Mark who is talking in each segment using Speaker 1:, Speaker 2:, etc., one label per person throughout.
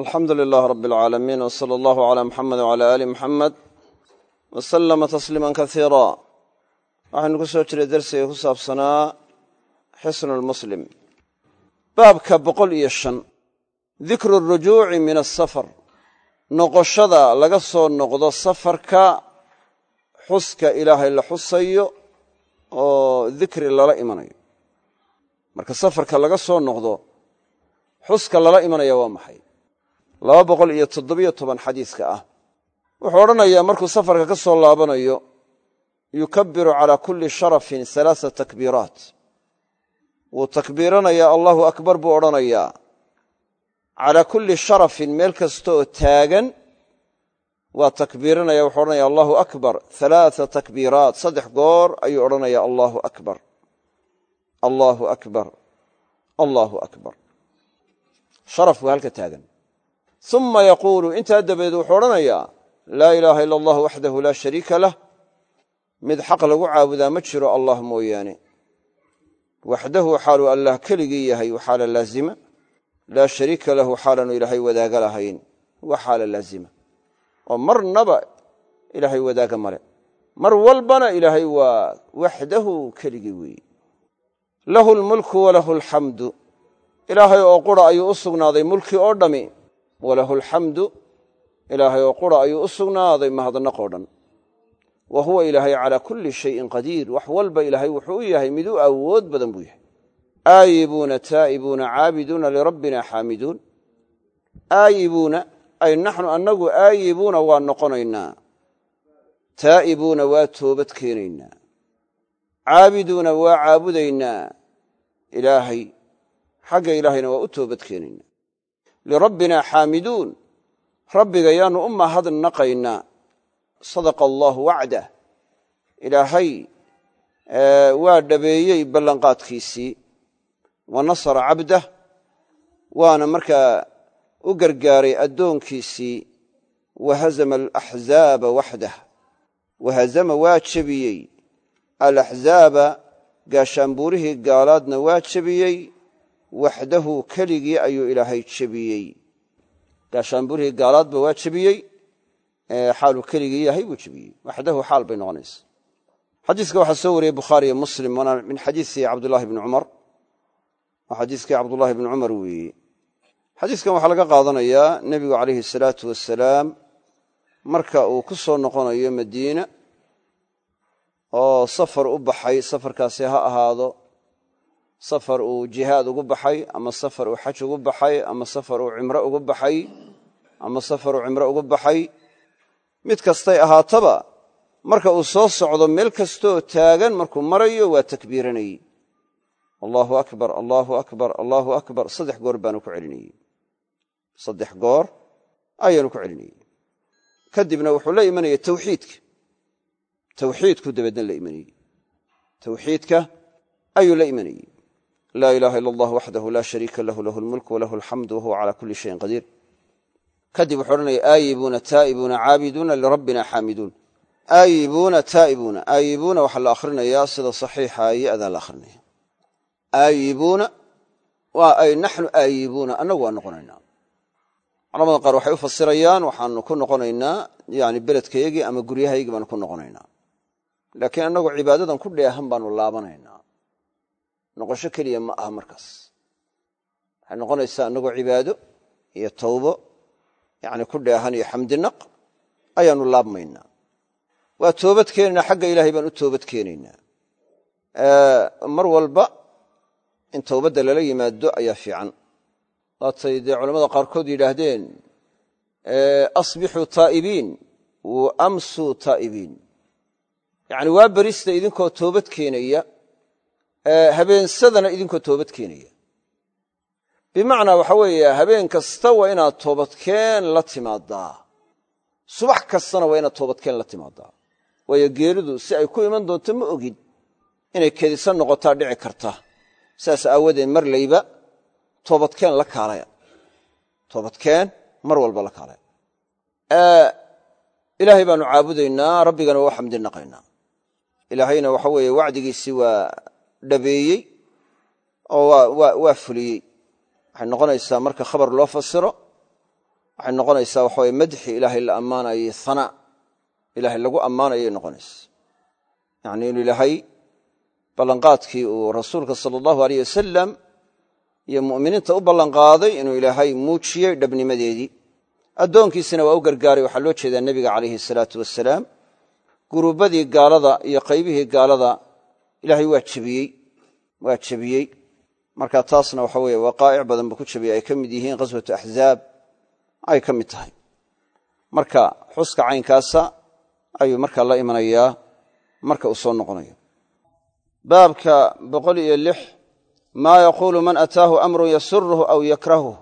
Speaker 1: alxamdu lilaah rab alcaalamiin w sala allahu cala muxamed wcala aali muxamed wa salama tasliima kasiira waxaynu ku soo jiray dersiga ku saabsanaa xisnu lmuslim baabka boqol iyo shan. Dikru arujuuci min asafar noqoshada laga soo noqdo safarka xuska ilaahay la xusayo oo dikri lala imanayo. Marka safarka laga soo noqdo xuska lala imanaya waa maxay laba boqol iyo toddobiyo toban xadiiska ah. Wuxuu odhanayaa markuu safarka ka soo laabanayo yukabiru calaa kulli sharafin halaasa takbiiraat. Wuu takbiiranayaa allahu akbar buu odhanayaa. Calaa kulli sharafin meel kasta oo taagan waa takbiiranaya wuxuu odhanaya allahu akbar halaaa takbiiraat. Saddex goor ayuu odhanaya allahu akbar. Allaahu akbar. Allaahu akbar. Sharaf waa halka taagan uma yaquulu intaa dabadeed wuxuu odhanayaa laa ilaaha ila allah waxdahu laa shariika lah. Mid xaq lagu caabudaa ma jiro allah mooyaane. Waxdahu xaaluu allah keligii yahay waxaala laazima. Laa shariika lahu xaalaanu ilaahay wadaaga lahayn waa xaala laazima. Oo marnaba ilaahay wadaaga male mar walbana ilaahay waa waxdahu keligii weeye lahu lmulku walahu alxamdu ilaahay oo qura ayuu u sugnaaday mulki oo dhami walahu alxamdu ilaahay oo qura ayuu u sugnaaday mahadnaqoo dhan. Wa huwa ilaahay calaa kulli shayin qadiir wax walba ilaahay wuxuu u yahay mid u awood badan buu yahay. Aayibuuna taa'ibuuna caabiduuna lirabbina xaamiduun. Aayibuuna ay naxnu annagu aayibuuna waa noqonaynaa. Taa'ibuuna waa toobad keenaynaa. Caabiduuna waa caabudaynaa. Ilaahay xagga ilaahayna waa u toobad keenaynaa lirabbina xaamiduun rabbiga yaannu u mahadnaqaynaa sadaqa allaahu wacdah ilaahay waa dhabeeyey ballanqaadkiisii wa nasara cabdah waana markaa u gargaaray addoonkiisii wa hazama alaxzaaba waxdah wahazama waa jebiyey alaxzaaba gaashaanbuurihii gaalaadna waa jebiyey waxdahu keligii ayuu ilaahay jebiyey. Gaashaanburihii gaalaadba waa jebiyey xaaluu keligii yahay buu jebiyey. Waxdahu xaal bay noqonaysa. Xadiiska waxaa soo wariyey bukhaariyo muslim waana min xadiisi cabdullahi bni cumar. Waa xadiiskii cabdullahi bni cumar weeye. Xadiiskan waxaa laga qaadanayaa nebigu calayhi salaatu wasalaam marka uu ku soo noqonayo madiina oo safar u baxay safarkaasi ha ahaado safar uu jihaad ugu baxay ama safar uu xaj ugu baxay ama safar uu cimro ugu baxay ama safar uu cimro ugu baxay mid kastay ahaataba marka uu soo socdo meel kastooo taagan markuu marayo waa takbiiranayey. Allaahu akbar allaahu akbar allaahu akbar saddex goor baanu ku celinayey. Saddex goor ayaanu ku celinayey. Kadibna wuxuu la imanayay tawxiidka. Tawxiidku dabeedna la imanayey. Tawxiidka ayuu la imanayey laa ilaaha ila allah waxdahu laa shariika lahu lahu lmulk walahu alxamdu wahuwa cala kulli shayin qadiir kadib wuxuu odhanaya aayibuuna taa'ibuuna caabiduuna lirabbina xaamiduun aayibuuna taa'ibuuna aayibuuna waxaa la akhrinayaa sida saxiixa yo-daa la akhrinaya. Aayibuuna waa ay naxnu aayibuuna annagu waa noqonaynaa. Culamada qaar waxay u fasirayaan waxaanu ku noqonaynaa yani beledkayagii ama guryahaygii baanu ku noqonaynaa. Laakiin annagu cibaadadan ku dheehan baanu laabanaynaa noqosho keliya ma aha markaas. Waxay noqonaysaa annagoo cibaado iyo tawbo yani ku dheehan iyo xamdinaq ayaanu laabmaynaa. Waa toobad keenaynaa xagga ilaahay baan u toobad keenaynaa. Mar walba in towbadda lala yimaado ayaa fiican. Waatay dee culamada qaarkood yidhaahdeen asbixuu taa'ibiin wa amsuu taa'ibiin. Yacni waa berista idinkoo toobad keenaya habeensadana idinkoo toobad keenaya. Bimacnaa waxa weeye habeen kasta waa inaad toobadkeen la timaadaa. Subax kastana waa inaad toobadkeen la timaadaa. Waayo geeridu si ay ku iman doonto ma ogin inay kedisan noqotaa dhici karta. Sidaas aawadeed mar layba toobadkeen la kaalaya. Toobadkeen mar walba la kaalaya. Ilaahay baanu caabudaynaa rabbigana waa u xamdi naqaynaa. Ilaahayna waxa weeye wacdigiisii waa dhabeeyey oo waa fuliyey. Waxay noqonaysaa marka khabar loo fasiro waxay noqonaysaa waxa weye madxi ilaahay la ammaanayo hanaa ilaahay lagu ammaanayay noqonaysa yacni inu ilaahay ballanqaadkii uu rasuulka sala allahu aleyh wasalam iyo mu'miniinta u ballanqaaday inuu ilaahay muujiyey dhabnimadeedii. Addoonkiisina waa u gargaaray waxaa loo jeedaa nebiga calayhi salaatu wasalaam guruubbadii gaalada iyo qaybihii gaalada ilaahay waa jebiyey waa jebiyey marka taasna waxa weeye waqaa'ic badan buu ku jebiyey ay ka mid yihiin ghaswatu axzaab ay ka mid tahay. Marka xuska caynkaasa ayuu markaa la imanayaa marka uu soo noqonayo. Baabka boqol iyo lix maa yaquulu man ataahu amrun yasuruhu aw yakrahuh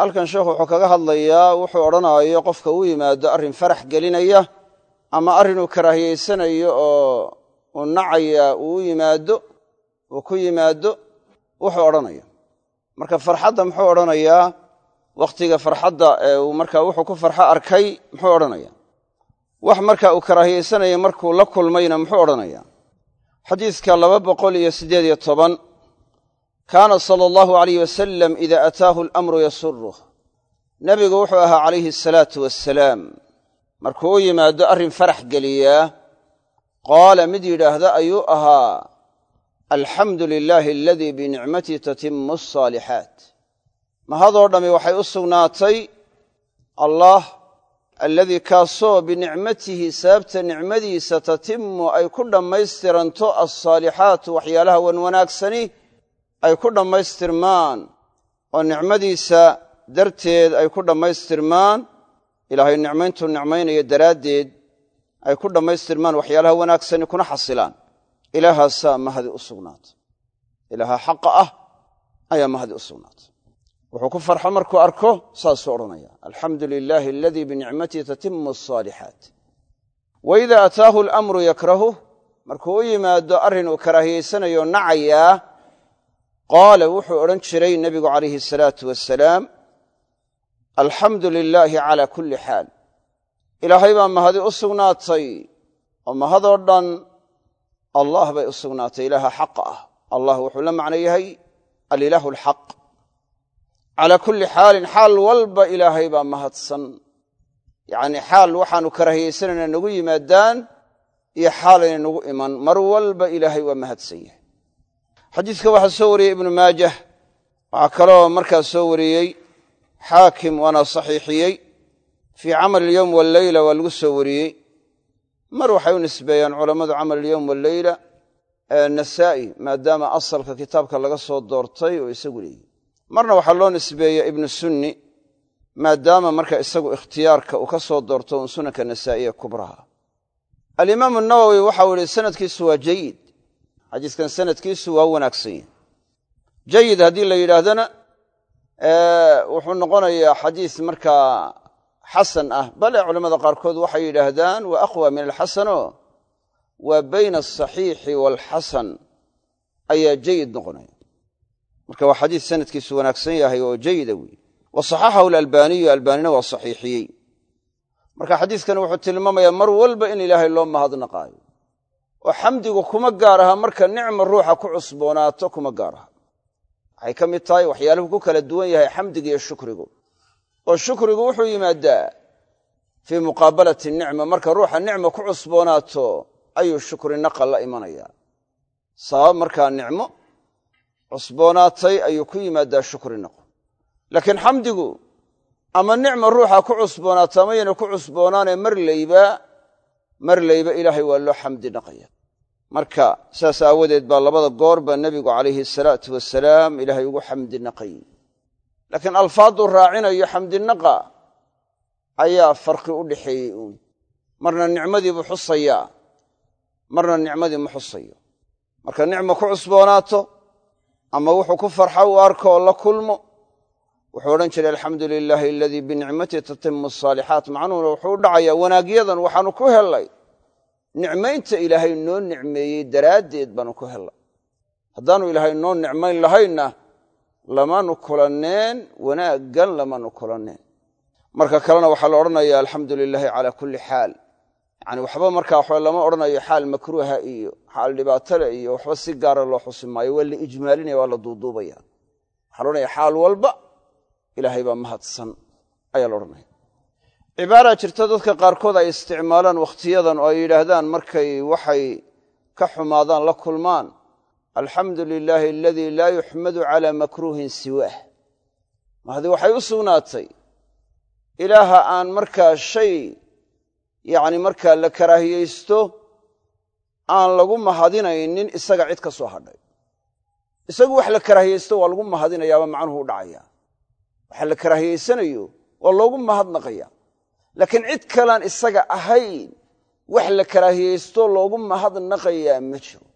Speaker 1: halkan sheekhu wuxuu kaga hadlayaa wuxuu odhanaayo qofka u yimaado arrin farax gelinaya ama arrin uu karaahiyeysanayo oo uu nacaya uu yimaado uu ku yimaado wuxuu odhanaya marka farxadda muxuu odhanayaa wakhtiga farxadda ee uu markaa wuxuu ku farxo arkay muxuu odhanaya wax marka uu karaahiyeysanaya markuu la kulmayna muxuu odhanaya xadiidka laba boqol iyo siddeed iyo toban kaana sala allahu alayh wasalam ida ataahu alamru yasuruh nebigu wuxuu ahaa calayhi asalaatu wassalaam. Markuu u yimaado arrin farax geliyaa qaala mid yidhaahda ayuu ahaa alxamdu lilaahi aladii binicmatii tatimmu asaalixaat mahadoo dhammi waxay u sugnaatay allah alladii kaasoo binicmatihi sababta nicmadiisa tatimmu ay ku dhammaystiranto alsaalixaatu waxyaalaha wanwanaagsani ay ku dhammaystirmaan oo nicmadiisa darteed ay ku dhammaystirmaan ilaahay nicmayntuu nicmaynayo daraaddeed ay ku dhammaystirmaan waxyaalaha wanaagsani kuna xasilaan. Ilaahaasaa mahadi u sugnaatay ilaaha xaqa ah ayaa mahadi u sugnaatay wuxuu ku farxo markuu arko saasuu odhanaya alxamdu lilaahi aladii binicmatii tatimmu asaalixaat wa idaa ataahu alamru yakrahuh markuu u yimaado arrin uu karaahiyeysanayo nacayaa qaala wuxuu odhan jiray nebigu calayhi asalaatu wasalaam alxamdu lilaahi calaa kulli xaal ilaahay baa mahadi u sugnaatay oo mahadoo dhan allah bay u sugnaatay. Ilaaha xaqa ah. Allah wuxuu la macno yahay alilaahu alxaq calaa kulli xaalin xaal walba ilaahay baa mahadsan. Yacnii xaal waxaanu karaahiyeysanayna nagu yimaadaan iyo xaalayna nagu iman. Mar walba ilaahay waa mahadsan yahay. Xadiidka waxaa soo wariyey ibnu maajah. Waxaa kaloo markaa soo wariyey xaakim waana saxiixiyey fii camal ilyowm walleyla waa lagu soo wariyey. Mar waxay u nisbeeyaan culammadu camal ilyowm walleyla nasaa'i maadaama asalka kitaabka laga soo doortay oo isagu leeyihi marna waxaa loo nisbeeya ibnu sunni maadaama marka isagu ikhtiyaarka uu ka soo doorto un sunanka nasaa'iya kubraha. Alimaamu nawowi waxau yihi sanadkiisu waa jayid xadiiskan sanadkiisu waa wanaagsan yahy jayid haddii la yidhaahdana wuxuu noqonayaa xadiis markaa xasan ah. Bale culamada qaarkood waxay yidhaahdaan waa aqwa min alxasano waa bayna asaxiixi waalxasan ayaa jayid noqonaya. Marka waa xadiis sanadkiisu wanaagsan yahay oo jayida weeye. Wa saxaxahu alalbaaniyu albaanina waa saxiixiyey. Marka xadiiskani wuxuu tilmaamayaa mar walba in ilaahay loo mahadnaqaayo. Oo xamdigu kuma gaar aha marka nicma ruuxa ku cusboonaato kuma gaar aha. Waxay ka mid tahay waxyaaluhu ku kala duwan yahay xamdiga iyo shukrigu oo shukrigu wuxuu yimaadaa fii muqaabalati nicma marka ruuxa nicma ku cusboonaato ayuu shukri naqa la imanayaa sabab markaa nicmo cusboonaatay ayuu ku yimaadaa shukri naqo. Laakiin xamdigu ama nicma ruuxa ku cusboonaato amayna ku cusboonaanee mar layba mar layba ilaahay waa loo xamdi naqaya. Marka saas aawadeed baa labada goor baa nebigu calayhi salaatu wasalaam ilaahay ugu xamdi naqay laakiin alfaaduu raacinayo xamdinaqa ayaa farqi u dhaxeeyey uun. Marna nicmadiibuu xusayaa. Marna nicmadii ma xusayo. Marka nicma ku cusboonaato ama wuxuu ku farxa u arko la kulmo wuxuu odhan jiray alxamdu lilaahi aladii binicmatii tatimu asaalixaat macnuhuna wuxuu u dhacayaa wanaagyadan waxaanu ku hellay. Nicmaynta ilaahay noo nicmeeyey daraaddeed baanu ku hellay. Haddaanu ilaahay noo nicmayn lahaynna lamaanu kulanneen wanaaggan lamaanu kulanneen marka kalena waxaa la odhanaya alxamdu lilaahi calaa kulli xaal. Yani waxba markaa waxba lama odhanayo xaal makruuha iyo xaal dhibaatole iyo waxba si gaara loo xusi maayo waa la ijmaalinaya waa la duuduubaya. Waxaa la odhanaya xaal walba ilaahay baa mahadsan ayaa la odhanaya cibaaraa jirta dadka qaarkood ay isticmaalaan wakhtiyadan oo ay yidhaahdaan markay waxay ka xumaadaan la kulmaan alxamdu lilaahi aladii laa yuxmadu calaa makruuhin siwaah. Mahdi waxay u sugnaatay ilaaha aan markaa shay yacni markaa la karaahiyeysto aan lagu mahadinaynin isaga cid ka soo hadhay. Isagu wax la karaahiyeysto waa lagu mahadinayaaba macnuhu u dhacaya. Waxa la karaahiyeysanayo waa loogu mahadnaqaya. Laakiin cid kalaan isaga ahayn wax la karaahiyeysto loogu mahadnaqayaa ma jiro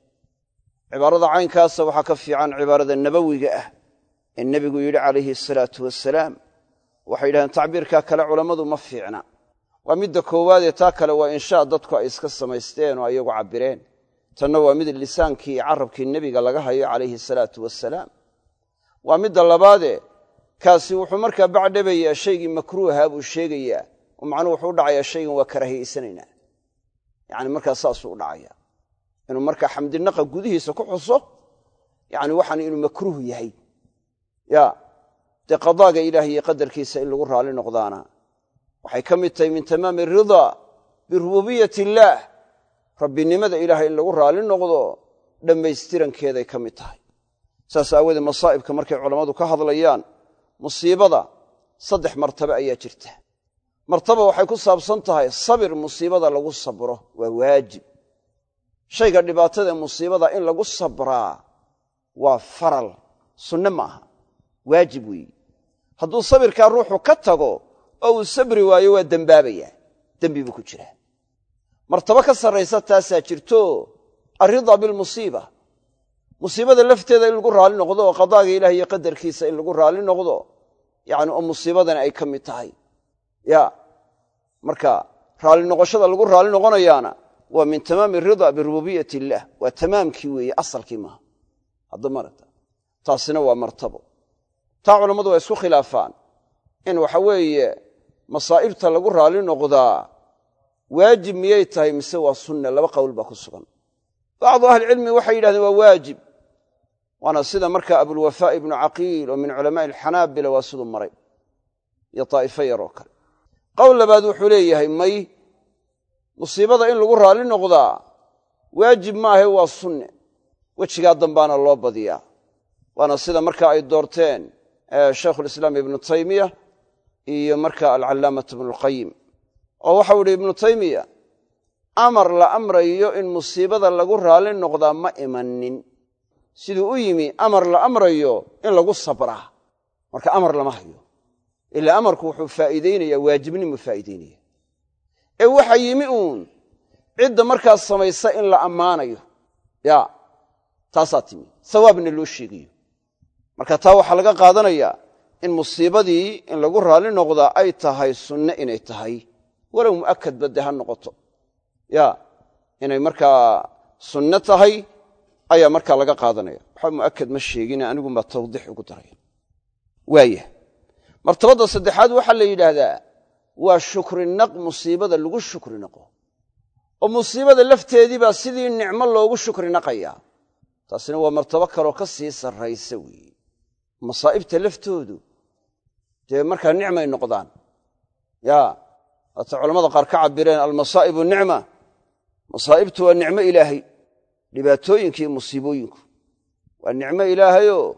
Speaker 1: cibaarada caynkaasa waxaa ka fiican cibaarada nabowiga ah ee nebigu yidhi calayhi asalaatu wasalaam waxay yidhahdeen tacbiirkaa kale culammadu ma fiicna. Waa midda koowaadee taa kale waa inshaa dadku ay iska samaysteen oo iyagu cabbireen. Tanna waa mid lisaankii carabkii nebiga laga hayo calayhi asalaatu wasalaam waa midda labaadee kaasi wuxuu markaa bacdhabayaa shaygii makruuha buu sheegayaa. Oo macnuhu wuxuu u dhacayaa shaygan waa karahiyeysanaynaa yacni markaa saasuu u dhacaya inuu markaa xamdinaqa gudihiisa ku xuso yacni waxaan inuu makruuh yahay. Ya dee qadaaga ilaah iyo qadarkiisa in lagu raalli noqdaana waxay ka mid tahay min tamaami aridaa birububiyat illaah. Rabbinimada ilaahay in lagu raalli noqdo dhammaystirankeeday ka mid tahay. Saas aawoodee masaa'ibka markay culammadu ka hadlayaan musiibada saddex martaba ayaa jirta. Martaba waxay ku saabsan tahay sabir musiibada lagu sabro waa waajib shayga dhibaatada musiibada in lagu sabraa waa faral sunne ma aha waajib weeye. Hadduu sabirkaa ruuxu ka tago oo uu sabri waayo waa dembaabayaa dembi buu ku jiraa. Martabo ka sarraysa taasaa jirto alridaa bilmusiiba. Musiibada lafteeda in lagu raalli noqdo oo qadaaga ilaah iyo qadarkiisa in lagu raalli noqdo yacni oo musiibadana ay ka mid tahay. Ya marka raalli noqoshada lagu raalli noqonayaana waa min tamaami aridaa birububiyat illaah waa tamaamkii weeye asalkii maaha. Hadda marata taasina waa martabo. Taa culammadu waa isku khilaafaan. In waxa weeye masaa'ibta lagu raalli noqdaa waajib miyay tahay mise waa sunne laba qowl baa ku sugan. Bacdu ahlicilmi waxay yidhahdeen waa waajib. Waana sida marka abulwafaa ibnu caqiil oo min culamaa'i alxanaabila waa siduu maray. Iyo daa'ifo yar oo kale. Qowl labaad wuxuu leeyahay musiibada in lagu raalli noqdaa waajib maahe waa sunne. Wejigaa dambaana loo badiyaa. Waana sida marka ay doorteen shaykhulislaam ibnu taymiya iyo marka alcallaamatu ibnulqayim oo waxau idhi ibnu taymiya amar la amrayo in musiibada lagu raalli noqdaa ma imanin siduu u yimi amar la amrayo in lagu sabraa. Marka amar lama hayo. Ilaa amarku wuxuu faa'iideynayaa waajibnimu faa'iideynaya ee waxa yimi uun. Cidda markaas samaysa in la ammaanayo. Ya taasaa timi. Sawaabna loo sheegayo. Marka taa waxaa laga qaadanayaa in musiibadii in lagu raalli noqdaa ay tahay sunne inay tahay. Walow mu'akad badde ha noqoto. Ya inay markaa sunne tahay ayaa markaa laga qaadanaya. Waxba mu'akad ma sheegine anigunbaa tawdiix ugu daraya waaya martabadda saddexaad waxaa la yidhaahdaa waa shukrinaq musiibada lagu shukri naqo. Oo musiibada lafteediibaa sidii nicmo loogu shukri naqayaa taasina waa martabo kaloo ka sii sarraysa weeye masaa'ibta laftoodu. Dee markaa nicmay noqdaan. Ya waata culamada qaar ka cabireen almasaa'ibu nicma. Masaa'ibtu waa nicmo ilaahay. Dhibaatooyinka iyo musiibooyinku. Waa nicmo ilaahayoo.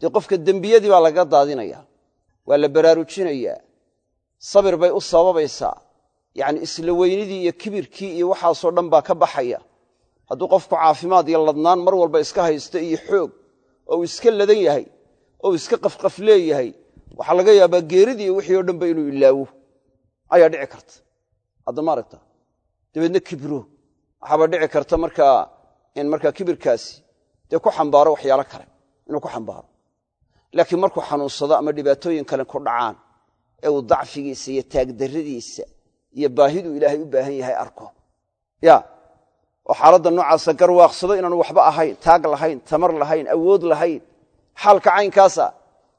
Speaker 1: Dee qofka dembiyadii baa laga daadinaya waa la baraarujinayaa sabir bay u sababaysaa yacni isla weynidii iyo kibirkii iyo waxaasoo dhan baa ka baxaya. Hadduu qofku caafimaad iyo ladnaan mar walba iska haysto iyo xoog oo uu iska ladan yahay oo uu iska qafqaf leeyahay waxaa laga yaabaa geeridii iyo wixii o dhanba inuu ilaawo. Ayaa dhici karta. Hadda ma aragta dabeedna kibro waxaaba dhici karta markaa in markaa kibirkaasi dee ku xambaaro waxyaalo kale inuu ku xambaaro. Laakiin markuu xanuunsado ama dhibaatooyin kale ku dhacaan ee uu dacfigiisa iyo taagdarradiisa iyo baahiduu ilaahay u baahan yahay arko. Ya oo xaaladda noocaasa garwaaqsado inaanu waxba ahayn taag lahayn tamar lahayn awood lahayn xaalka caynkaasa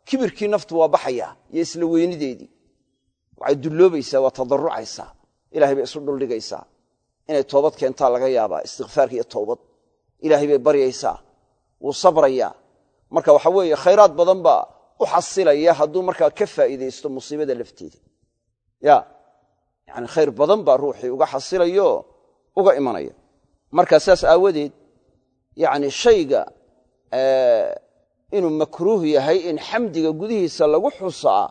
Speaker 1: kibirkii naftu waa baxaya iyo isla weynideedii. Waxay dulloobaysaa waa tadarucaysaa ilahay bay isu dhuldhigaysaa inay toobad keentaa laga yaabaa istikfaarka iyo towbad ilaahay bay baryaysaa. Wuu sabrayaa marka waxa weeye khayraad badan baa u xasilaya hadduu markaa ka faa'iidaysto musiibada lafteeda ya yacani khayr badan baa ruuxii uga xasilayo uga imanaya. Markaa saas aawadeed yacni shayga inuu makruuh yahay in xamdiga gudihiisa lagu xusaa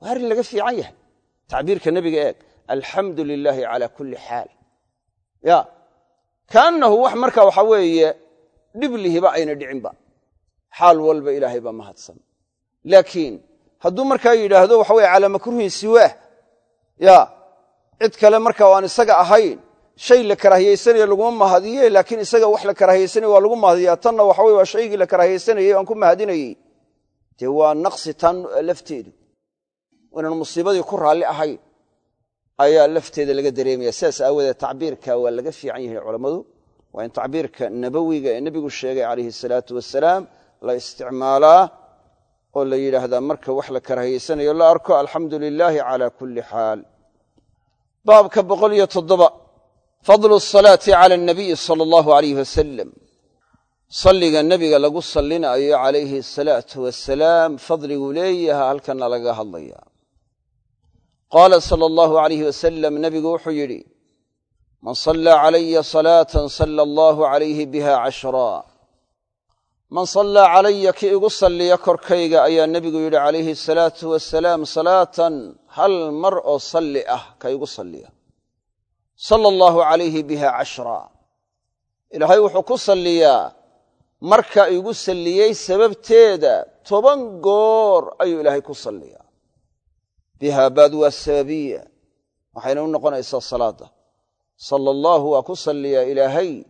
Speaker 1: waa arrin laga fiican yahay. Tacbiirka nebiga eeg alxamdu lilaahi cala kulli xaal. Ya kaannahu wax marka waxa weeye dhiblihiba ayna dhicinba xaal walba ilaahay baa mahadsan laakiin hadduu markaa yidhaahdo waxa weye calaa makruuhin siwaah ya cid kale marka aan isaga ahayn shay la karaahiyaysanayo laguma mahadiye laakiin isaga wax la karaahiyaysanayo waa lagu mahadiyaa. Tanna waxa weye waa shaygii la karaahiyaysanayey aan ku mahadinayey. Dee waa naqsi tan lafteedu inaan musiibadii ku raalli ahayn ayaa lafteeda laga dareemaya sidaas aawadeed tacbiirka waa laga fiican yahay culammadu. Waa in tacbiirka nabowiga ee nebigu sheegay calayhi salaatu wasalaam la isticmaalaa oo la yidhaahdaa marka wax la karahiyaysanayo la arko alxamdu lilaahi cala kulli xaal. Baabka boqol iyo toddoba. Fadlu asalaati cala anabiyi sala allahu alayh wasalam salliga nebiga lagu sallinaayo calayhi asalaatu wasalaam fadliguu leeyaha halkana laga hadlaya. Qaala sala allahu alayh wasalam nebigu wuxuu yidhi man sallaa calaya salaatan sala allahu calayhi biha cashraa man sallaa calaya ki igu salliya korkayga ayaa nebigu yidhi calayhi asalaatu wasalaam salaatan hal mar oo salli ah ka igu salliya. Sala allahu calayhi biha cashraa ilaahay wuxuu ku salliyaa marka igu salliyey sababteeda toban goor ayuu ilaahay ku salliyaa. Biha baad waa sababiya. Waxayna u noqonaysaa salaadda sala allaahu waa ku salliyaa ilaahay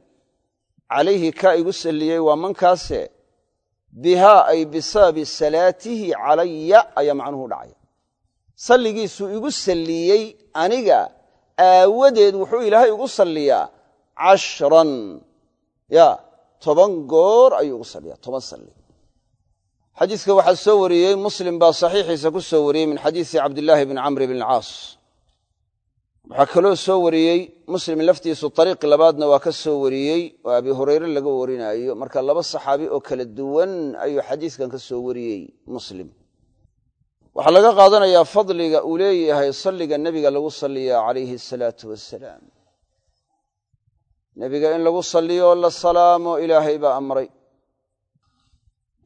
Speaker 1: calayhi kaa igu salliyey waa mankaase bihaa ay bisababi salaatihi calaya ayaa macnuhu dhacaya. Salligiisuu igu salliyey aniga aawadeed wuxuu ilaahay igu salliyaa cashran. Ya toban goor ayuu igu salliyaa toban salli. Xadiidka waxaa soo wariyey muslim baa saxiixiisa ku soo wariyey min xadiisi cabdillaahi bni camr bn alcaas waxaa kaloo soo wariyey muslim laftiisu ariiq labaadna waa ka soo wariyey oo abi hureyre laga warinaayo. Marka laba saxaabi oo kala duwan ayuu xadiiskan ka soo wariyey muslim. Waxaa laga qaadanayaa fadliga uu leeyahay salliga nebiga lagu salliyaa calayhi asalaatu wasalaam nebiga in lagu salliyo oo la salaamo ilaahay baa amray.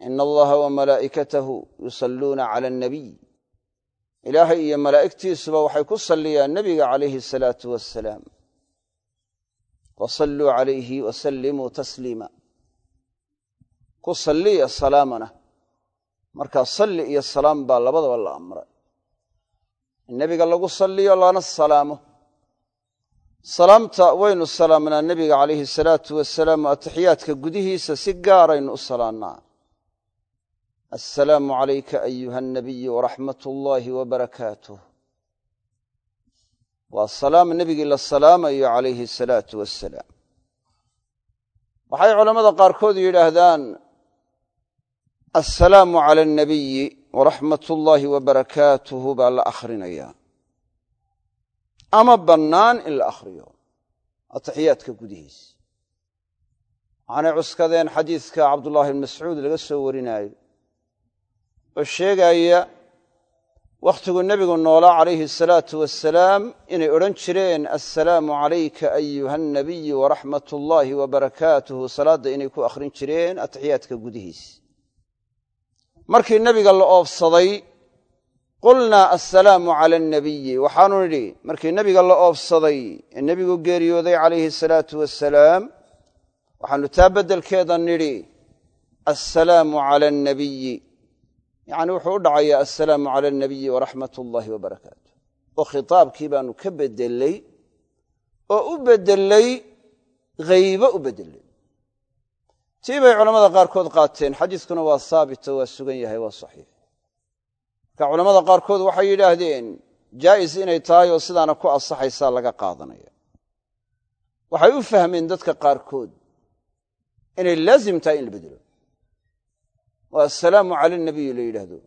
Speaker 1: Ina allaha wa malaa'ikatahu yusalluuna cala annabiy ilaahay iyo malaa'igtiisuba waxay ku salliyaan nebiga calayhi asalaatu wasalaam fasalluu calayhi wasallimuu tasliima. Ku salliya salaamana. Markaa salli iyo salaam baa labadaba la amray. In nebiga lagu salliyo lana salaamo. Salaamta waynu salaamnaa nebiga calayhi asalaatu wasalaam atixiyaadka gudihiisa si gaaraynu u salaannaa assalaamu calayka ayuha anabiyu waraxmat ullaahi wabarakaatuh waa salaam nebigii la salaamayo calayhi asalaatu wassalaam waxay culammada qaarkood yidhaahdaan assalaamu cala alnabiyi waraxmat ullaahi wabarakaatuhu baa la akhrinayaa. Ama bannaan in la akhriyo. Atixiyaadka gudihiisa waxaanay cuskadeen xadiidka cabdullaahi bn mascuud laga soo warinaayo oo sheegaya wakhtiguu nebigu noolaa calayhi asalaatu wasalaam inay odhan jireen assalaamu calayka ayuha anabiyu waraxmat ullaahi wabarakaatuhu salaadda inay ku akhrin jireen atixiyaadka gudihiisa markii nebiga la oobsaday qulnaa assalaamu cala alnabiyi waxaanu nidhi markii nebiga la oobsaday ee nebigu geeriyooday calayhi asalaatu wasalaam waxaanu taa beddelkeeda nidhi assalaamu cala alnabiyi yacni wuxuu u dhacayaa assalaamu cala alnabiyi waraxmat ullaahi wabarakaatu oo khitaabkii baanu ka beddelay oo u beddelay haybo u beddelay tii bay culammada qaarkood qaateen xadiiskuna waa haabito waa sugan yahay waa saxiix. Marka culammada qaarkood waxay yidhaahdeen jaa'is inay tahay oo sidaana ku ansaxaysaa laga qaadanaya. Waxay u fahmeen dadka qaarkood inay laazim tahay in la bedelo oo assalaamu cala alnabiyi la yidhaahdo.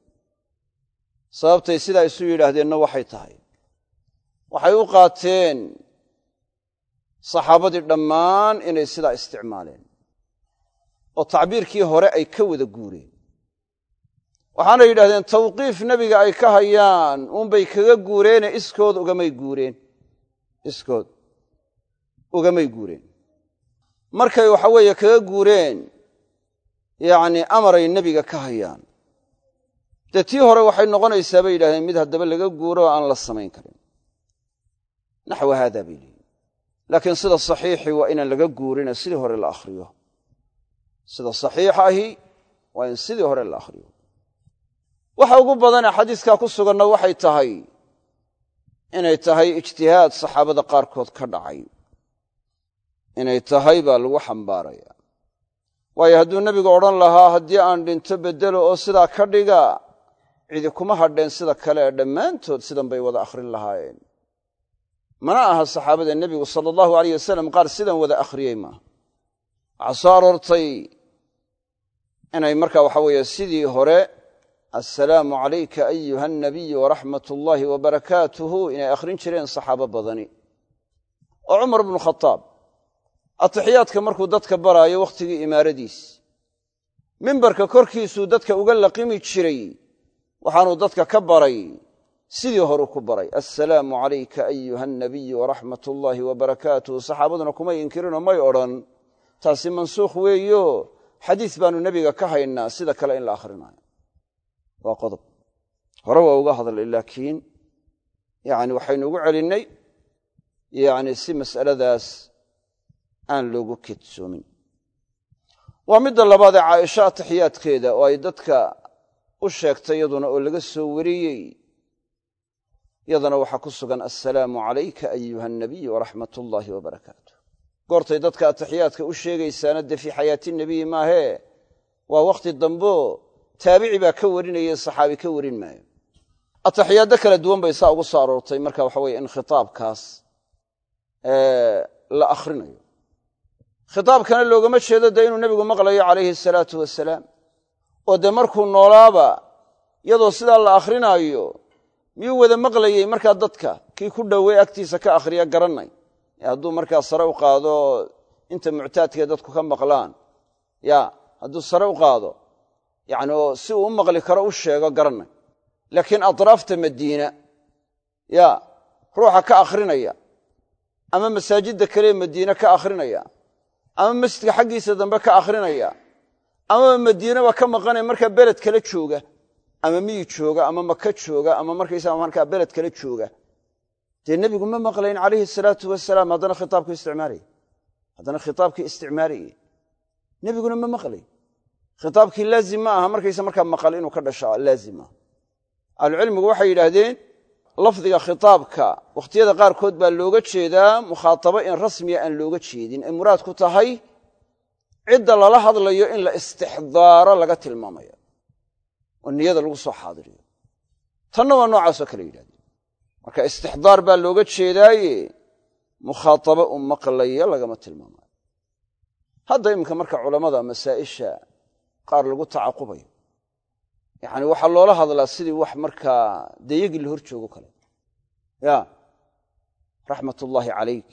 Speaker 1: Sababtay sidaa isu yidhaahdeenna waxay tahay. Waxay u qaateen saxaabadii dhammaan inay sidaa isticmaaleen. Oo tacbiirkii hore ay ka wada guureen. Waxaana yidhahdeen tawqiif nebiga ay ka hayaan uunbay kaga guureene iskood ugamay guureen. Iskood ugamay guureen. Markay waxa weeye kaga guureen yacni amaray nebiga ka hayaan. Dee tii hore waxay noqonaysaa bay yidhahdeen mid haddaba laga guuro oo aan la samayn karin. Naxwa haada bay leeyiin laakiin sida saxiixi waa inaan laga guurina sidii hore la akhriyo. Sida saxiixa ahi waa in sidii hore la akhriyo. Waxa ugu badanee xadiiskaa ku suganna waxay tahay inay tahay ijtihaad saxaabada qaarkood ka dhacay. Inay tahay baa lagu xambaaraya waayo hadduu nebigu odhan lahaa haddii aan dhinto beddelo oo sidaa ka dhiga cidi kuma hadheen sida kale ee dhammaantood sidan bay wada akhrin lahaayeen. Mana aha saxaabada nebigu sala allahu aleyh wasalam qaar sidan wada akhriyey maaha. Waxaa soo aroortay inay marka waxa weeye sidii hore assalaamu calayka ayuha anabiyu waraxmat ullaahi wabarakaatuhu inay akhrin jireen saxaabo badani. Oo cumar bnu khataab atixiyaadka markuu dadka baraayo wakhtigii imaaradiis. Mimbarka korkiisuu dadka uga laqimi jiray waxaanuu dadka ka baray sidii horuu ku baray. Assalaamu calayka ayuha anabiyu waraxmat ullaahi wabarakaatuhu saxaabaduna kumay inkirinoo may odhan taasi mansuukh weeyo. Xadiis baanu nebiga ka haynaa sida kale in la akhrinayo. Waa qodob. Hore waa uga hadlay laakiin yani waxaynu ugu celinnay yani si mas'aladaas aan loogu kedsoomin waa midda labaadee caaisha atixiyaadkeeda oo ay dadka u sheegtay yaduna oo laga soo wariyey. Yadana waxaa ku sugan assalaamu calayka ayuha anabiyu waraxmat ullaahi wabarakaatu goortay dadka atixiyaadka u sheegaysaana dee fii xayaati nebiyi maahee waa wakhti dambo taabici baa ka warinaya saxaabi ka warin maayo. Atixiyaaddo kala duwan bay saa ugu soo aroortay marka waxa weye in khitaabkaas la akhrinayo khitaabkana loogama jeedo dee inuu nebigu maqlayo calayhi asalaatu wasalaam. Oo dee markuu noolaaba iyadoo sidaa la akhrinaayo miyuu wada maqlayey markaa dadka? Kii ku dhowey agtiisa ka akhriya garanay hadduu markaa sare u qaado inta muctaadkee dadku ka maqlaan. Ya hadduu sare u qaado yani oo si uu u maqli karo u sheego garanay laakiin atraafta madiina ya ruuxa ka akhrinaya ama masaajidda kalee madiine ka akhrinaya ama masjidka xaggiisa dambe ka akhrinaya. Amaba madiinaba ka maqanaya markaa beled kala jooga. Ama miyi jooga ama maka jooga ama markaysaa markaa beled kala jooga. Dee nebigu ma maqlayn calayhi salaatu wasalaam haddana khitaabku isticmaalaya haddana khitaabkii isticmaalayey nebiguna ma maqlayn khitaabkii laazim ma aha markaysa markaa maqal inuu ka dhasha laazim ahlucilmigu waxay yidhaahdeen lafdiga khitaabka wakhtiyada qaarkood baa looga jeedaa mukhaatabo in rasmiya aan looga jeedin ay muraadku tahay cidda lala hadlayo in la istixdaaro laga tilmaamayo oo niyada lagu soo xaadiriyo. Tanna waa noocaasoo kale yidhahdeen marka istixdaar baa looga jeedaaye mukhaatabo u maqlaya lagama tilmaamayo. Hadda iminka marka culammada masaa'isha qaar lagu tacaqubayo yacni waxaa loola hadlaa sidii wax markaa dayagii la hor joogo kale. Ya raxmat ullaahi calayk.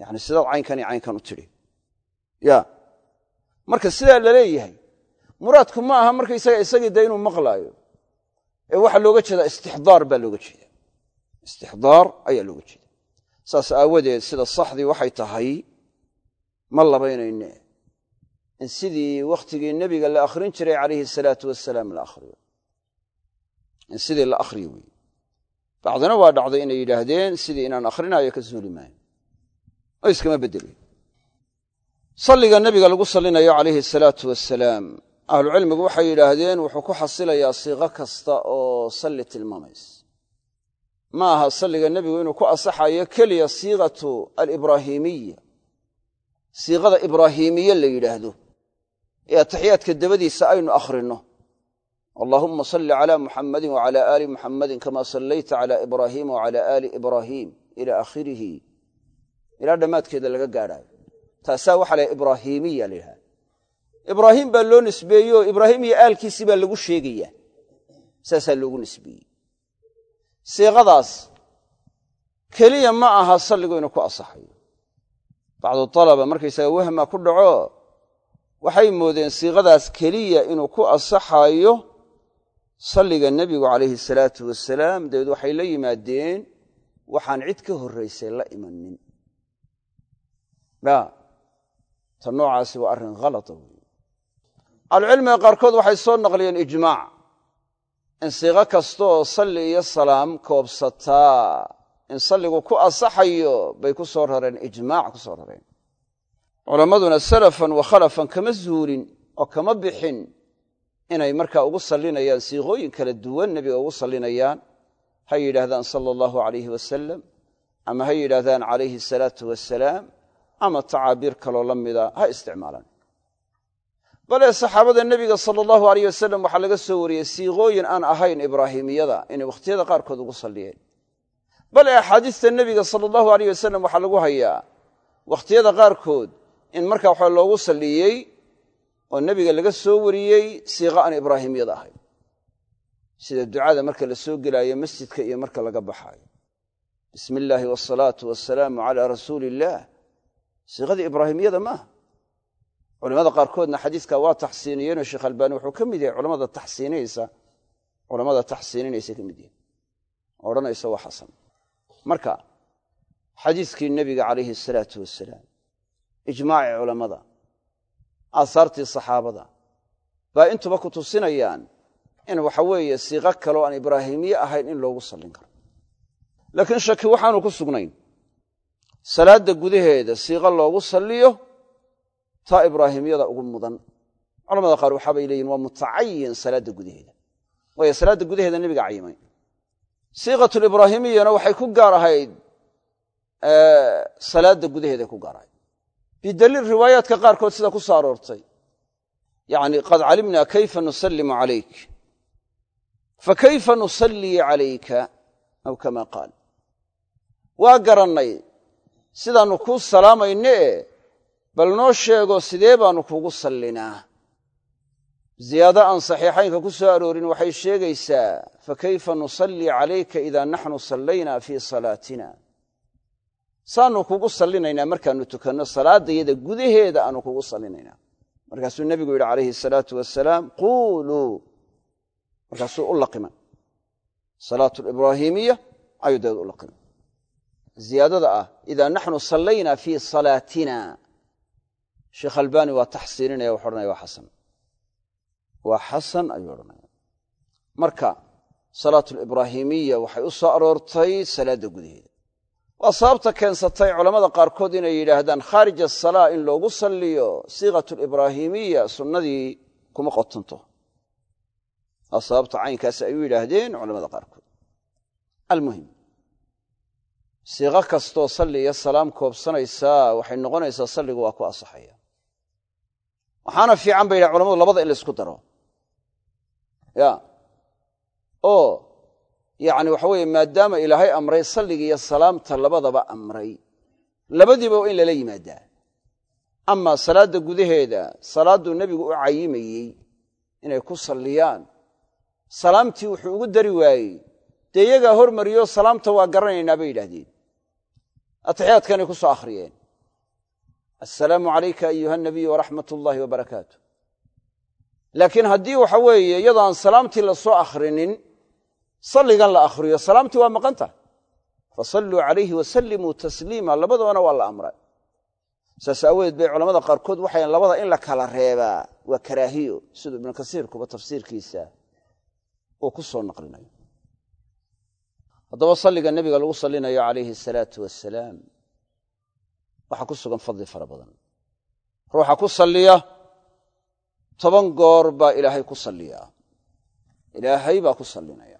Speaker 1: Yani sidaad caynkan iyo caynkan u tidhi. Ya marka sidaa la leeyahay muraadku ma aha markaysaga isagii dee inuu maqlaayo. Ee waxaa looga jeedaa istixdaar baa looga jeeda istixdaar ayaa looga jeeda saas aawadeed sida saxdii waxay tahay ma labaynayne in sidii wakhtigii nebiga la akhrin jiray calayhi salaatu wasalaam la akhriyo. In sidii la akhriyo wey bacdina waa dhacday inay yidhaahdeen sidii inaan akhrinayo ka suuli maayo oo iskama beddelayo salliga nebiga lagu sallinayo calayhi asalaatu wasalaam ahlucilmigu waxay yidhaahdeen wuxuu ku xasilayaa siiqo kasta oo salli tilmaamaysa ma aha salliga nebigu inuu ku asaxayo keliya siiqatu alibraahiimiya siiqada ibraahiimiye la yidhaahdo ee ataxiyaadka dabadiisa aynu akhrinno allaahumma salli calaa muxammadin wacala aali muxammadin kama sallayta calaa ibraahiima wacala aali ibraahiim ila aakhirihi. Ilaa dhammaadkeeda laga gaadhaayo. Taasaa waxaa laha ibraahiimiya la yidhahda ibraahiim baa loo nisbeeyey oo ibraahim iyo aalkiisii baa lagu sheegayaa. Saasaa loogu nisbeeyey. Siiqadaas keliya ma aha salligu inuu ku asaxayo. Bacdu alaba markaysaga wahma ku dhaco waxay moodeen siiqadaas keliya inuu ku asaxayo salliga nebigu calayhi salaatu wasalaam. Dabeed waxay la yimaadeen waxaan cid ka horraysay la imanin. Ta noocaasi waa arrin khalata wey ahlucilmiga qaarkood waxay soo naqliyeen ijmaac in siiqo kasta oo salli iyo salaam koobsataa in salligu ku asaxayo bay ku soo rareen ijmaac ku soo rareen culammaduna salafan wa khalafan kama zuulin oo kama bixin inay markaa ugu sallinayaan siiqooyin kala duwan nebiga ugu sallinayaan. Ha yidhaahdaan sala allahu alayhi wasalam ama ha yidhaahdaan calayhi asalaatu wasalaam ama tacaabiir kaloo la mida ha isticmaalaan. Bale saxaabada nebiga sala allahu aleyh wasalam waxaa laga soo wariyey siiqooyin aan ahayn ibraahimiyada inay wakhtiyada qaarkood ugu salliyeen. Bale axaadiista nebiga sala allahu aleyh wasalam waxaa lagu hayaa wakhtiyada qaarkood in markaa waxa loogu salliyey oo nebiga laga soo wariyey siiqo aan ibraahimiyada ahayn. Sida ducada marka la soo gelaayo masjidka iyo marka laga baxaayo bismi illaahi wasalaatu wasalaamu calaa rasuuli illaah siiqadii ibraahimiyada maaha culamada qaarkoodna xadiiska waa taxsiiniyeenoo sheekh albaani wuxuu ka mid yahay culamada taxsiininaysa culamada taxsiininaysa ka mid yahay. Odhanaysa waa xasan. Marka xadiiskii nebiga calayhi asalaatu wasalaam ijmaacii culammada aasaartii saxaabada. Baa intuba ku tusinayaan in waxa weeye siiqo kaloo aan ibraahimiye ahayn in loogu sallin karo. Laakiin shaki waxaanu ku sugnayn. Salaadda gudaheeda siiqo loogu salliyo taa ibraahimiyada ugu mudan. Culamada qaar waxaabay leeyihiin waa mutacayin salaadda gudaheeda. Waayo salaadda gudaheeda nebiga cayimay. Siiqatulibraahimiyana waxay ku gaar ahayd salaadda gudaheeday ku gaar ahayd bidaliil riwaayaadka qaarkood sida ku soo aroortay. Yani qad calimna kayfa nusallimu calayk? Fakayfa nusallii calayka? aw kama qaal. Waa garannay sidaannu kuu salaamayne e bal noo sheego sidee baannu kuugu sallinaa. Ziyaado aan saxiixaynka ku soo aroorin waxay sheegaysaa fakayfa nusallii calayka idaa naxnu sallayna fii salaatina saannu kugu sallinaynaa markaannu tukanno salaaddayada gudaheeda aanu kugu sallinaynaa markaasuu nebigu yidhi calayhi asalaatu wasalaam quuluu markaasuu u laqimay salaatu libraahimiya ayuu dabeed u laqimay ziyaadada ah idaa naxnu sallayna fii salaatina. Sheekh albaani waa taxsiininaya wuxu odhanaya waa xasan. Waa xasan ayuu odhanaya marka salaatu libraahimiya waxay u soo aroortay salaadda gudaheeda waa sababta keensatay culammada qaarkood inay yidhaahdaan khaarij asalaa in loogu salliyo siiqatu libraahimiya sunnadii kuma qotanto. Waa sababta caynkaasi ay u yidhaahdeen culamada qaarkood. Almuhim siiqo kastoo salli iyo salaam koobsanaysaa waxay noqonaysaa salligu waa ku asaxaya waxaana fiican ba yidhaha culamadu labada in la isku daro. Ya oo yacni waxa weeye maadaama ilaahay amray salliga iyo salaamta labadaba amray. Labadiiba waa in lala yimaadaa. Amaa salaadda gudaheeda salaadduu nebigu u cayimayey inay ku salliyaan. Salaamtii wuxuu ugu dari waayey dee iyagaa hormariyo salaamta waa garanaynaa bay yidhahdeen atixiyaadkanay ku soo akhriyeen. Assalaamu calayka ayuha nabiyu waraxmat ullaahi wabarakaatu laakiin haddii waxa weeye iyadoo aan salaamtii la soo akhrinin salligan la akhriyo salaamtii waa maqan tahay? Fasalluu calayhi wasallimuu tasliima labadabana waa la amray. Saas aawadeed bay culamada qaarkood waxayn labada in la kala reebaa waa karaahiyo siduu ibnu kasiirkuba tafsiirkiisa uu ku soo naqlinayo. Haddaba salliga nebiga lagu sallinayo calayhi asalaatu wasalaam waxaa ku sugan fadli fara badan. Ruuxa ku salliya toban goor baa ilaahay ku salliyaa. Ilaahay baa ku sallinaya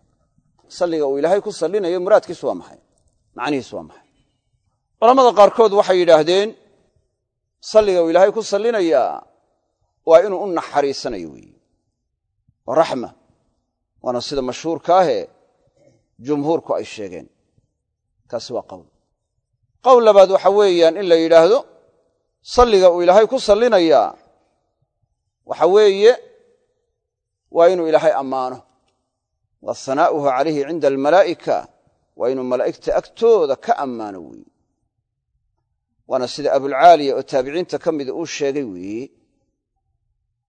Speaker 1: salliga uu ilaahay ku sallinayo muraadkiisu waa maxay? Macnihiisu waa maxay? Culamada qaarkood waxay yidhaahdeen salliga uu ilaahay ku sallinayaa waa inuu u naxariisanayo weeye waa raxma waana sida mashhuurka ahee jumhuurku ay sheegeen. Kaasi waa qowl qowl labaad waxa weeyaan in la yidhaahdo salliga uu ilaahay ku sallinayaa waxa weeye waa inuu ilaahay ammaano wa hanaa'uhu calayhi cinda almalaa'ika waa inuu malaa'igta agtooda ka ammaano weeye waana sida abulcaaliya oo taabiciinta ka mida uu sheegay weeye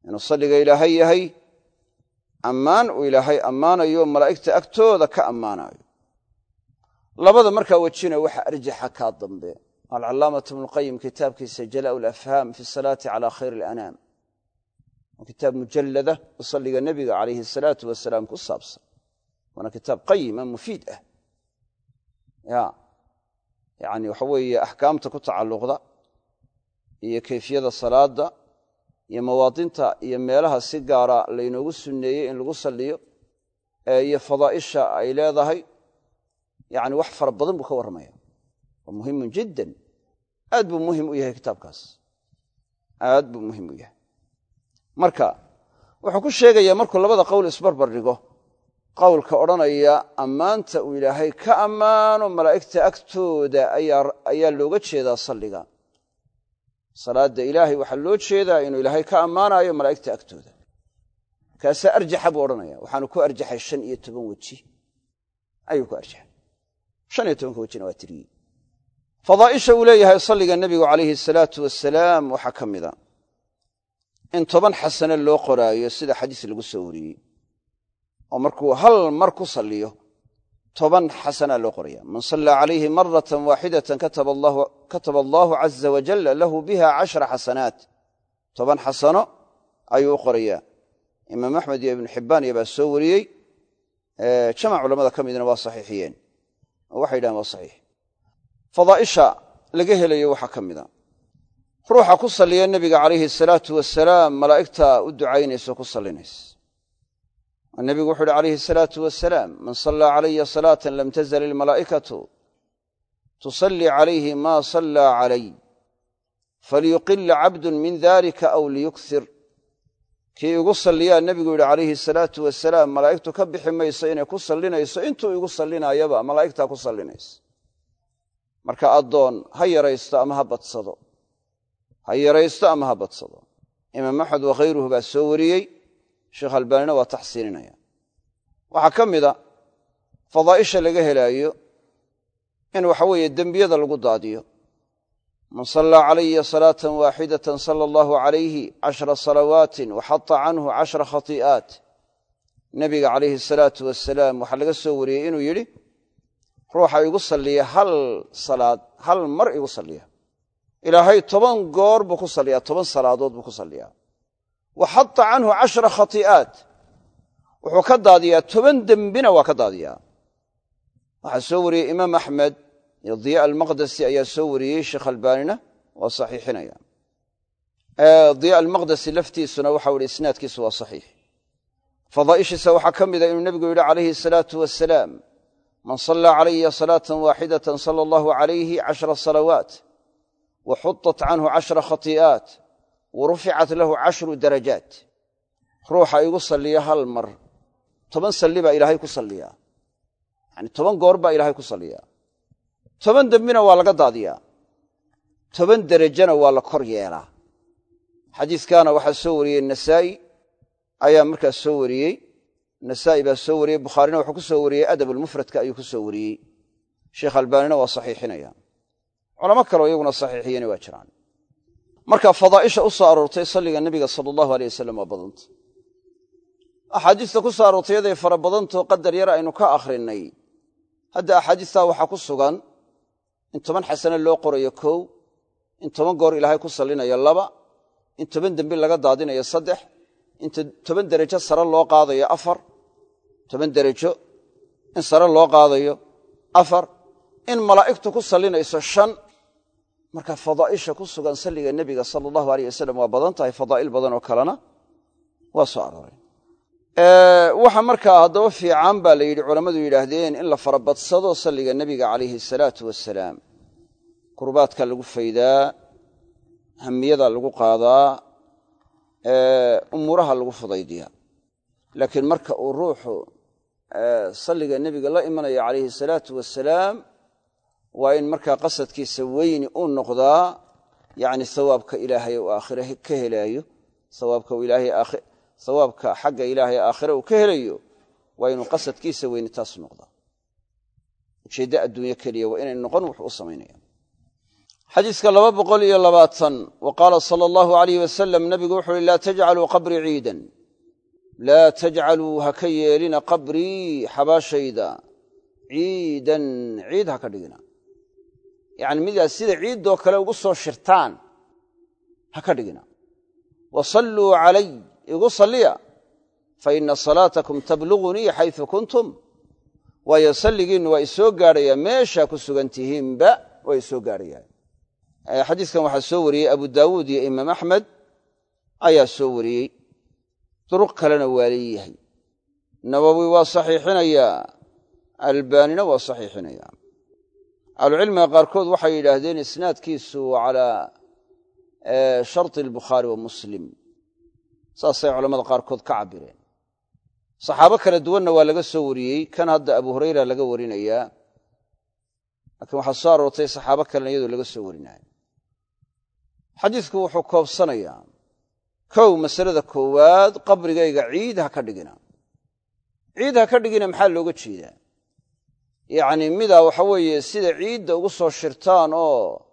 Speaker 1: inuu salliga ilaahay yahay ammaan uu ilaahay ammaanayo malaa'igta agtooda ka ammaanayo labada markaa wejina waxa arjaxa kaa dambe. Alcalaamatu ibnuqayim kitaabkiisa jalaa lafhaam fi salaati cala khayr alanaam. Waa kitaab mujallada oo nebiga calayhi asalaatu wasalaam ku saabsan waana kitaab qayima mufiid ah. Ya yani waxa weeye axkaamta ku tacalluqda iyo kayfiyada salaada iyo mawaadinta iyo meelaha si gaara laynoogu sunneeyey in lagu salliyo iyo fadaa'isha ay leedahay yani wax fara badan buu ka warramaya. Waa muhimun jiddan. Aad buu muhiim u yahay kitaabkaas. Aad buu muhiim u yahay. Marka wuxuu ku sheegayaa markuu labada qowl isbarbar qowlka odhanaya ammaanta uu ilaahay ka ammaano malaa'igta agtooda ayaa looga jeedaa salliga. Salaadda ilaahay waxaa loo jeedaa inuu ilaahay ka ammaanayo malaa'igta agtooda. Kaasaa arjaxa buu odhanaya. Waxaanu ku arjaxay shan iyo toban weji. Ayuu ku arjaxay. Shan iyo tobanka wejina waa tiriyey. Fadaa'isha uu leeyahay salliga nebigu calayhi asalaatu wasalaam waxaa ka mida in toban xasane loo qoraayo sida xadiis lagu soo wariyey oo markuu hal mar ku salliyo toban xasanaa loo qoraya. Man sallaa calayhi maratan waaxidatan kataba allaahu caza wajalla lahu biha cashra xasanaat. Toban xasano ayuu u qorayaa. Imaam axmed iyo ibnu xibbaan iyo baa soo wariyey. Jamac culamada ka midna waa saxiixiyeen. Oo waxay yidhahen waa saxiix. Fadaa'isha laga helayo waxaa ka mida. Ruuxa ku salliya nebiga calayhi asalaatu wasalaam malaa'igta u ducaynayso ku sallinaysa nebigu wuxu uhi calayhi asalaatu wasalaam man sallaa calaya salaatan lam tazal ilmalaa'ikatu tusallii calayhi ma sallaa calay falyuqila cabdun min dalika aw liyukthir. Kii igu salliyaa nebigu yidhi calayhi asalaatu wasalaam malaa'igtu ka bixi mayso inay ku sallinayso intuu igu sallinayaba malaa'igtaa ku sallinaysa. Marka addoon ha yaraysto ama ha badsado ha yaraysto ama ha badsado. Imaam axmed wakhayruhu baa soo wariyey sheekh albaanina waa taxsiininaya waxaa ka mida fadaa'isha laga helaayo in waxa weeye dembiyada lagu daadiyo. Man sallaa calaya salaatan waaxidatan sala allahu calayhi cashra salawaatin waxata canhu cashra khati'aat nebiga calayhi asalaatu wasalaam waxaa laga soo wariyey inuu yidhi ruuxa igu salliya hal salaad hal mar igu salliya. Ilaahay toban goor buu ku salliyaa toban salaadood buu ku salliyaa wa xata canhu cashra khati'aat wuxuu ka daadiyaa toban dembina waa ka daadiyaa. Waxaa soo wariyey imaam axmed iyo diya almaqdasi ayaa soo wariyey sheekh albaanina waa saxiixinaya. Diya almaqdasi laftiisuna waxau ihi isnaadkiisu waa saxiix. Fadaa'ishiisa waxaa ka mida inuu nebigu yidhi calayhi asalaatu wasalaam man sallaa calaya salaatan waaxidatan sala allahu calayhi cashra wa ruficat lahu cashru darajaat ruuxa igu salliya hal mar toban salli baa ilaahay ku salliyaa yani toban goor baa ilaahay ku salliyaa toban dembina waa laga daadiyaa toban derajana waa la kor yeelaa xadiiskaana waxaa soo wariyey nasaa'i ayaa markaas soo wariyey nasaa'i baa soo wariyey bukhaarina wuxuu ku soo wariyey adabulmufradka ayuu ku soo wariyey sheekh albaanina waa saxiixinaya culamo kaleo iyaguna saxiixiyena waa jiraan marka fadaa'isha u soo aroortay salliga nebiga sala allahu aleyh wasalam waa badanta axaadiista ku soo aroortay yaday fara badantao qadar yar aynu ka akhrinay hadda axaadiistaa waxaa ku sugan in toban xasane loo qorayo kow in toban goor ilaahay ku sallinayo laba in toban dembi laga daadinayo saddex in toban derajo sare loo qaadayo afar toban derajo in sare loo qaadayo afar in malaa'igtu ku sallinayso shan marka fadaa'isha ku sugan salliga nebiga sala allahu aleyh wasalam waa badan tahay fadaa'il badan oo kalena waa soo arooray. Waxa markaa haddaba fiican baa la yidhi culammadu yidhaahdeen in la farabadsado salliga nebiga calayhi asalaatu wasalaam kurbaadka lagu faydaa hamiyada lagu qaadaa umuuraha lagu fudaydiyaa. Laakiin marka uu ruuxu salliga nebiga la imanayo calayhi asalaatu wasalaam waa in markaa qasadkiisa weyni uu noqdaa yani sawaabka ilaahay uu aakhire ka helaayo sawaabka xagga ilaahay aakhire uu ka helayo waa inuu qasadkiisa weyni taas noqdaa. Ujeeddo adduunye keliya waa inay noqon wuxuu u samaynaya xadiiska laba boqol iyo labaatan wa qaala sala allahu alayh wasalam nabigu wuxu uhi laa tajcaluu qabrii ciidan. Laa tajcaluu ha ka yeelina qabrii xabaashayda. Ciidan ciid ha ka dhigina yacni midaad sida ciiddoo kale ugu soo shirtaan. Ha ka dhigina. Wa salluu calay igu salliya. Fa ina salaatakum tablugunii xaysu kuntum. Waayo salligiinnu waa isoo gaadhayaa meeshaa ku sugan tihiinba waa isoo gaadhayaa xadiiskan waxaa soo wariyey abu daawuud iyo imaam axmed ayaa soo wariyey. Duruq kalena waa leeyahay nawowi waa saxiixinayaa albaanina waa saxiixinayaa ahlucilmiga qaarkood waxay yidhaahdeen isnaadkiisu calaa sharti albukhaari wa muslim. Saasay culamada qaarkood ka cabireen saxaabo kala duwanna waa laga soo wariyey. Kan hadda abu hurayra laga warinayaa. Laakiin waxaa soo aroortay saxaabo kalena iyadoo laga soo warinaya xadiidku wuxuu koobsanayaa. Kow masalada koowaad qabrigayga ciid ha ka dhigina. Ciid ha ka dhigina maxaa looga jeedaa yacni midaa waxa weeye sida ciidda ugu soo shirtaan oo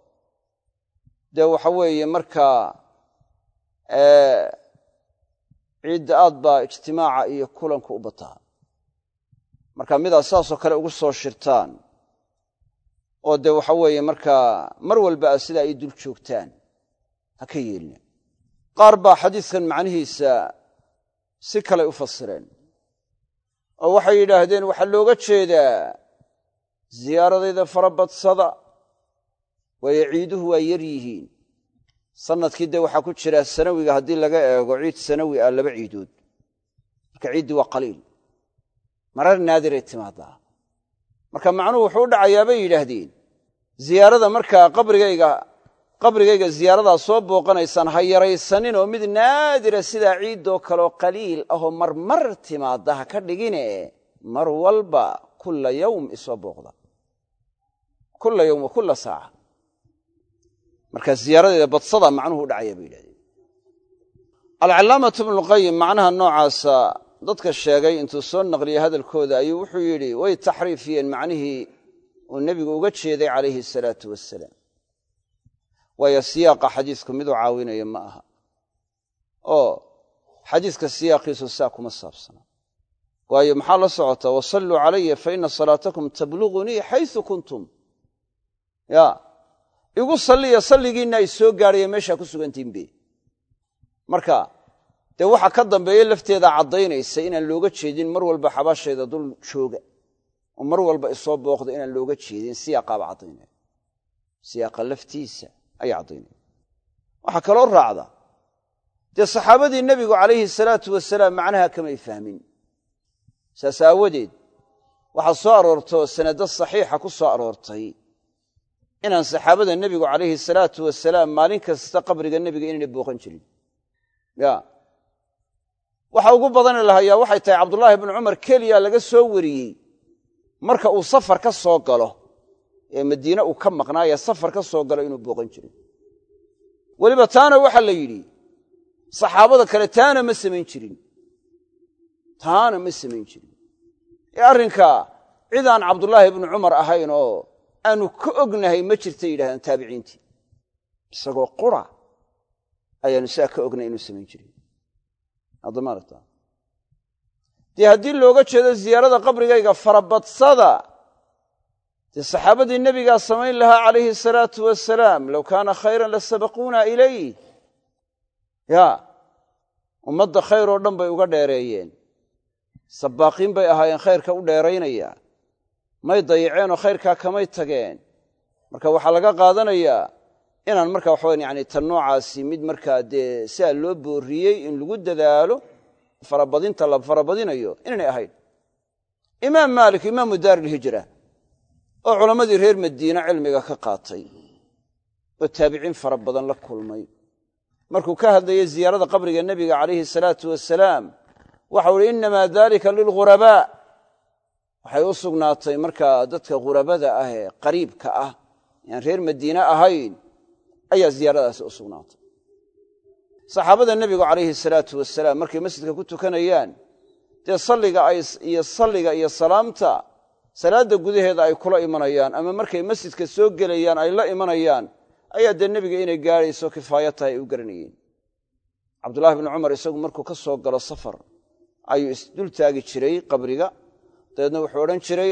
Speaker 1: dee waxa weeye markaa ciidda aad baa ijtimaaca iyo kulanku u bataa marka midaa sidaasoo kale ugu soo shirtaan oo dee waxa weeye markaa mar walba a sidaa ay dul joogtaan ha ka yeelina qaar baa xadiidkan macnihiisa si kaley u fasireen oo waxay yidhaahdeen waxaa looga jeedaa ziyaaradayda farabadsada waayo ciiduhu waa yar yihiin. Sanadkii dee waxaa ku jira sanawiga haddii laga eego ciid sanawi ah laba ciidood. Marka ciiddii waa qaliil. Marar naadiray timaadaa. Marka macnuhu wuxuu u dhacayaa bay yidhaahdeen ziyaarada markaa qabrigayga qabrigayga ziyaaradaa soo booqanaysaan ha yaraysanin oo mid naadira sidaa ciiddoo kaleoo qaliil ahoo marmar timaadda ha ka dhigine mar walba kulla yowm isoo booqda kulla yowm wa saaca marka ziyaaradeeda badsada macnuhu u dhacaya bay yidhahdeen. Alcallaamatu ibnulqayim macnaha noocaasa dadka sheegay intuu soo naqliyey hadalkooda ayuu wuxuu yidhi way taxriifiyeen macnihii uu nebigu uga jeeday calayhi asalaatu wassalaam. Waayo siyaaqa xadiisku miduu caawinayo ma aha. Oo xadiiska siyaaqiisu saa kuma saabsana. Waayo maxaa la socota? Wasalluu calaya fa ina salaatakum tablugunii xaysu kuntum ya. Igu salliya salligiinna ay soo gaadhaya meeshaa ku sugantiinbe marka dee waxa ka dambeeya lafteedaa caddaynaysa inaan looga jeedin mar walba xabaashayda dul jooga. Oo mar walba isoo booqda inaan looga jeedin siyaaqaaba caddaynaya. Siyaaqa laftiisa ayaa caddaynaya. Waxaa kaloo raacda dee saxaabadii nebigu calayhi salaatu wasalaam macnaha kamay fahmin. Saas aawadeed waxaa soo aroortoo sanado saxiixa ku soo aroortay inaan saxaabada nebigu calayhi salaatu wasalaam maalin kasta qabriga nebiga inayna booqan jirin. Ya. Waxa ugu badani lahayaa waxay tahay cabdullaahi bnu cumar keliya laga soo wariyey. Marka uu safar ka soo galo ee madiine uu ka maqnaaya safar ka soo galo inuu booqan jirin. Weliba taana waxaa la yidhi saxaabada kale taana ma samayn jirin. Taana ma samayn jirin. Ee arrinka cid aan cabdullaahi ibnu cumar ahayn oo aanu ka ognahay ma jirta yidhahdaan taabiciintii. Isagoo qura ayaanu saa ka ognay inuu samayn jirin addamaaragta dee haddii looga jeedo ziyaarada qabrigayga farabadsada dee saxaabadii nebigaa samayn lahaa calayhi asalaatu wasalaam low kaana khayran la sabaquuna ilayh ya ummadda khayr oo dhan bay uga dheereeyeen. Sabaaqiin bay ahaayeen khayrka u dheeraynaya may dayaceenoo khayrkaa kamay tageen. Marka waxaa laga qaadanayaa inaan marka waxawan yani tan noocaasi mid markaa dee siaa loo booriyey in lagu dadaalo farabadinta la farabadinayo inaynay ahayn. Imaam maalik imaamu daarilhijra oo culammadii reer madiine cilmiga ka qaatay oo taabiciin fara badan la kulmay. Markuu ka hadlayey ziyaarada qabriga nebiga calayhi salaatu wasalaam waxau uhi innamaa dalika lilghurabaa waxay u sugnaatay markaa dadka ghurabada ah ee qariibka ah aan reer madiine ahayn ayaa ziyaaradaasi u sugnaatay. Saxaabada nebigu calayhi salaatu wasalaam markay masjidka ku tukanayaan dee salliga iyo salliga iyo salaamta salaadda gudaheeda ay kula imanayaan ama markay masjidka soo gelayaan ay la imanayaan ayaa dee nebiga inay gaadhayso kifaayo tahay ay u garanayeen cabdullahi bnu cumar isagu markuu ka soo galo safar ayuu isdul taagi jiray qabriga dabeedna wuxuu odhan jiray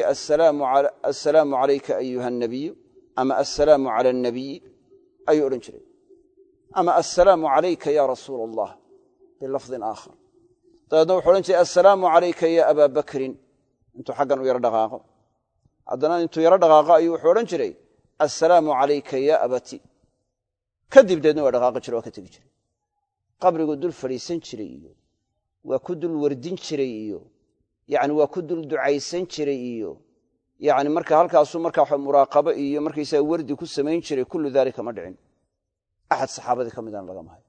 Speaker 1: assalaamu calayka ayuha anabiyu ama assalaamu cala anabiyi ayuu odhan jiray. Ama assalaamu calayka ya rasuula allah bilafdin aakhar. Dabeedna wuxuu odhan jiray assalaamu calayka ya abaa bakrin intuu xaggan u yaro dhaqaaqo. Haddana intuu yaro dhaqaaqo ayuu wuxuu odhan jiray assalaamu calayka ya abati. Kadib deedna waa dhaqaaqi jiray waa ka tegi jiray. Qabrigu dul fadhiisan jiray iyo waa ku dul wardin jiray iyo yani waa ku dul ducaysan jiray iyo yani marka halkaasuu marka muraaqabo iyo markaysaga wardi ku samayn jiray kullu daalika ma dhicin. Axad saxaabadii ka midaan lagama hayo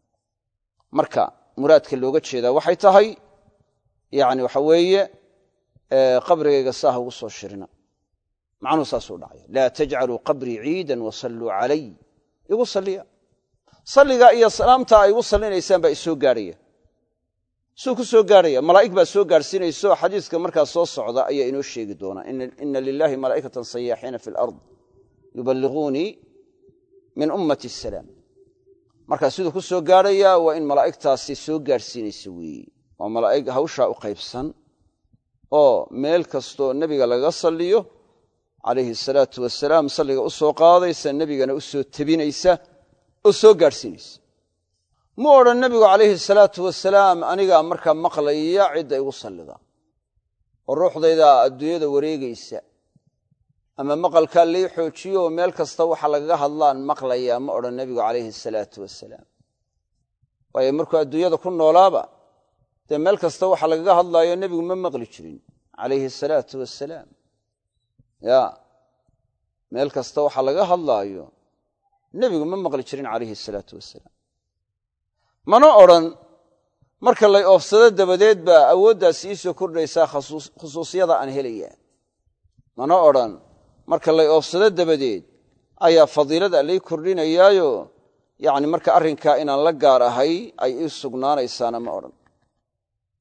Speaker 1: marka muraadka looga jeedaa waxay tahay yani waxa weeye qabrigayga saa ha ugu soo shirina. Macnuhu saasuu dhacaya. Laa tajcaluu qabrii ciidan wasalluu calay. Igu salliya. Salligaa iyo salaamta ay igu sallinaysaan baa isoo gaadhaya suu ku soo gaadhaya malaa'ig baa soo gaadhsiinayso xadiiska markaa soo socda ayaa inoo sheegi doonaa ina lilaahi malaa'ikatan sayaaxiina fi alard yuballiquunii min ummati asalaam markaa siduu ku soo gaadhayaa waa in malaa'igtaasi soo gaadhsiinaysa weeye waa malaa'ig hawshaa u qaybsan oo meel kastoo nebiga lagaga salliyo calayhi asalaatu wasalaam salliga u soo qaadaysa nebigana u soo tebinaysa oo soo gaadhsiinaysa mu odhan nebigu calayhi salaatu wasalaam anigaa markaa maqlaya cidda igu sallida oo ruuxdaydaa adduunyada wareegaysa ama maqalkaa lii xoojiyo oo meel kasta waxa lagaga hadlaan maqlayaa ma odhan nebigu calayhi salaatu wasalaam waayo markuu adduunyada ku noolaaba dee meel kasta waxa lagaga hadlaayo nebigu ma maqli jirin calayhi asalaatu wasalaam ya meel kasta waxa laga hadlaayo nebigu ma maqli jirin calayhi asalaatu wasalaam mana odhan marka lay oofsado dabadeed baa awooddaas ii soo kordhaysaa khusuusiyada aan helayaa mana odhan marka lay oofsado dabadeed ayaa fadiilada lay kordhinayaayo. Yacni marka arrinkaa inaan la gaar ahay ay ii sugnaanaysaana ma odhan.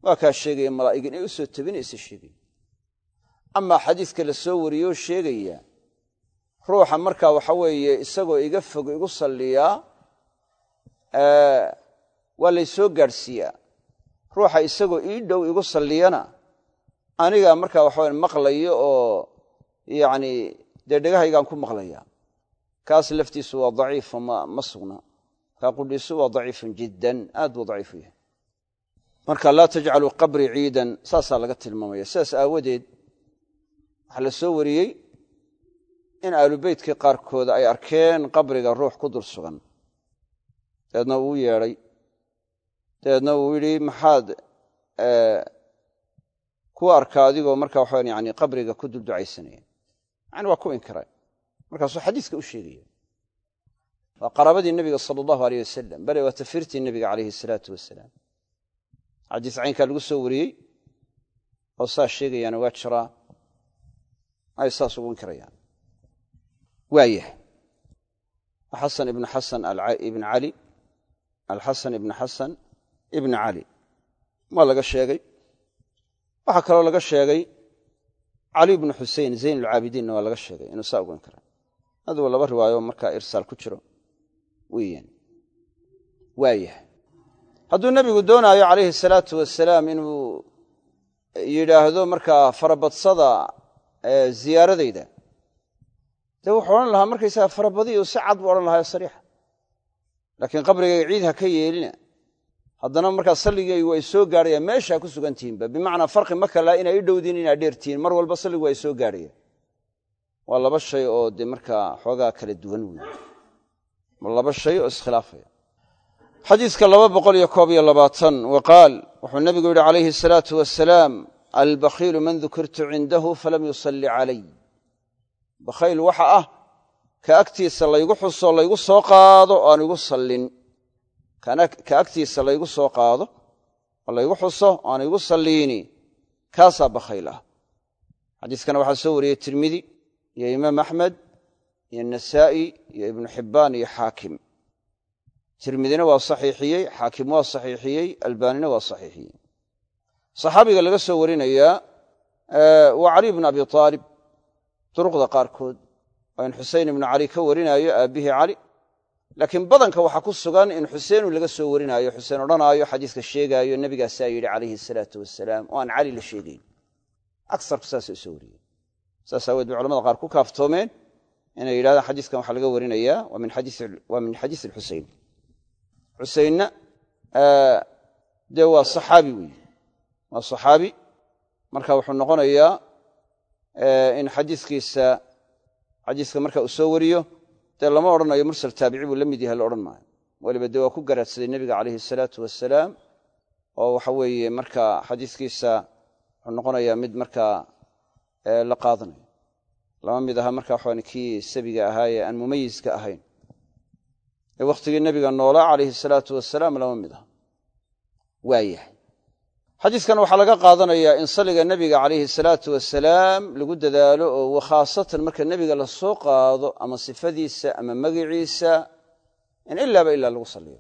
Speaker 1: Waa kaa sheegaya malaa'ig inay u soo tebinaysa sheegaya. Amaa xadiiska la soo wariyoo sheegaya ruuxa markaa waxa weeye isagoo iga fog igu salliyaa waa lay soo gaadhsiiyaa ruuxa isagoo ii dhow igu salliyana. Anigaa markaa waxawa maqlayo oo yacni dee dhegahaygaan ku maqlaya. Kaas laftiisu waa daciifo ma sugna. Kaa qudhiisu waa daciifun jiddan aad buu daciifu yahay. Marka laa tajcaluu qabrii ciidan saasaa laga tilmaamaya. Sidaas aawadeed waxaa la soo wariyey in aalubeytkii qaarkooda ay arkeen qabriga ruux ku dul sugan. Dabeedna uu yeedhay dabeedna uu yidhi maxaad ku arka adigoo marka waxaan yani qabriga ku dul ducaysanaya yani waa ku inkiray. Markaasuu xadiiska u sheegaya. Waa qaraabadii nebiga sala allahu aleyh wasalam bale waa tafirtii nebiga calayhi asalaatu wasalaam xadiis caynkaa lagu soo wariyey oo saas sheegayaana waa jiraa ay saas ugu inkirayaan. Waayahay xasan ibnu xasan ibn cali alxasan ibnu xasan ibn cali waa laga sheegay? Waxaa kaloo laga sheegay cali ibnu xusein zayn alcaabidiinna waa laga sheegay inuu saa ugu inkiray adugu laba riwaayo markaa irsaal ku jiro weeyaan waayahay. Hadduu nebigu doonaayo calayhi salaatu wasalaam inuu yidhaahdo markaa farabadsada ziyaaradayda dee wuxuu odhan lahaa markaysaga farabadiyu si cad buu odhan lahaa sariixa. Laakiin qabrigayga ciid ha ka yeelina haddana markaa salligaygu ay soo gaadhayaan meeshaa ku sugan tihiinba bimacnaa farqi ma kalaa inay i dhowdiin inaad dheertihiin mar walba salligu ay soo gaadhayaan waa laba shay oo dee markaa xoogaa kala duwan wey waa laba shay oo iskhilaafaya. Xadiiska laba boqol iyo koob iyo labaatan wa qaal wuxuu nebigu yidhi calayhi asalaatu wasalaam albakhiilu man dukirtu cindahu falam yusalli calay. Bakhayl waxa ah ka agtiisa laygu xuso laygu soo qaado oo aan igu sallin ka agtiisa laygu soo qaado oo laygu xuso oo aan igu salliini kaasaa bakhayl ah xadiiskana waxaa soo wariyey tirmidi iyo imaam axmed iyo nasaa'i iyo ibnu xibbaan iyo xaakim. Tirmidina waa saxiixiyey xaakim waa saxiixiyey albaanina waa saxiixiyey. Saxaabiga laga soo warinayaa waa cali bnu abi aalib duruqda qaarkood. Waa in xusein ibnu cali ka warinaayo aabbihii cali laakiin badanka waxaa ku sugan in xuseenu laga soo warinaayo xuseen odhanaayo xadiiska sheegaayo nebigaasaa yidhi calayhi salaatu wasalaam oo aan cali la sheegayn. Aksarku saasay u soo wariyeen saas aaweed bay culamada qaar ku kaaftoomeen inay yidhahdaan xadiiskan waxaa laga warinayaa waa min xadiis alxuseyn xuseinna dee waa saxaabi weeye. Waa saxaabi. Marka wuxuu noqonayaa in xadiiskiisa xadiiska marka uu soo wariyo dee lama odhanayo mursal taabici buu la mid yahay la odhan maayo. Weliba dee waa ku garaadsaday nebiga calayhi salaatu wasalaam oo waxa weeye marka xadiiskiisa wuxuu noqonayaa mid markaa la qaadanayo. Lama mid aha marka waxaan kii sabiga ahaa ee aan mumayiska ahayn. Ee wakhtigii nebiga noolaa calayhi salaatu wasalaam lama mid aha. Waayahay xadiiskan waxaa laga qaadanayaa in saliga nebiga calayhi salaatu wasalaam lagu dadaalo oo khaasatan marka nebiga la soo qaado ama sifadiisa ama magiciisa in ilaaba ilaa lagu saliyo.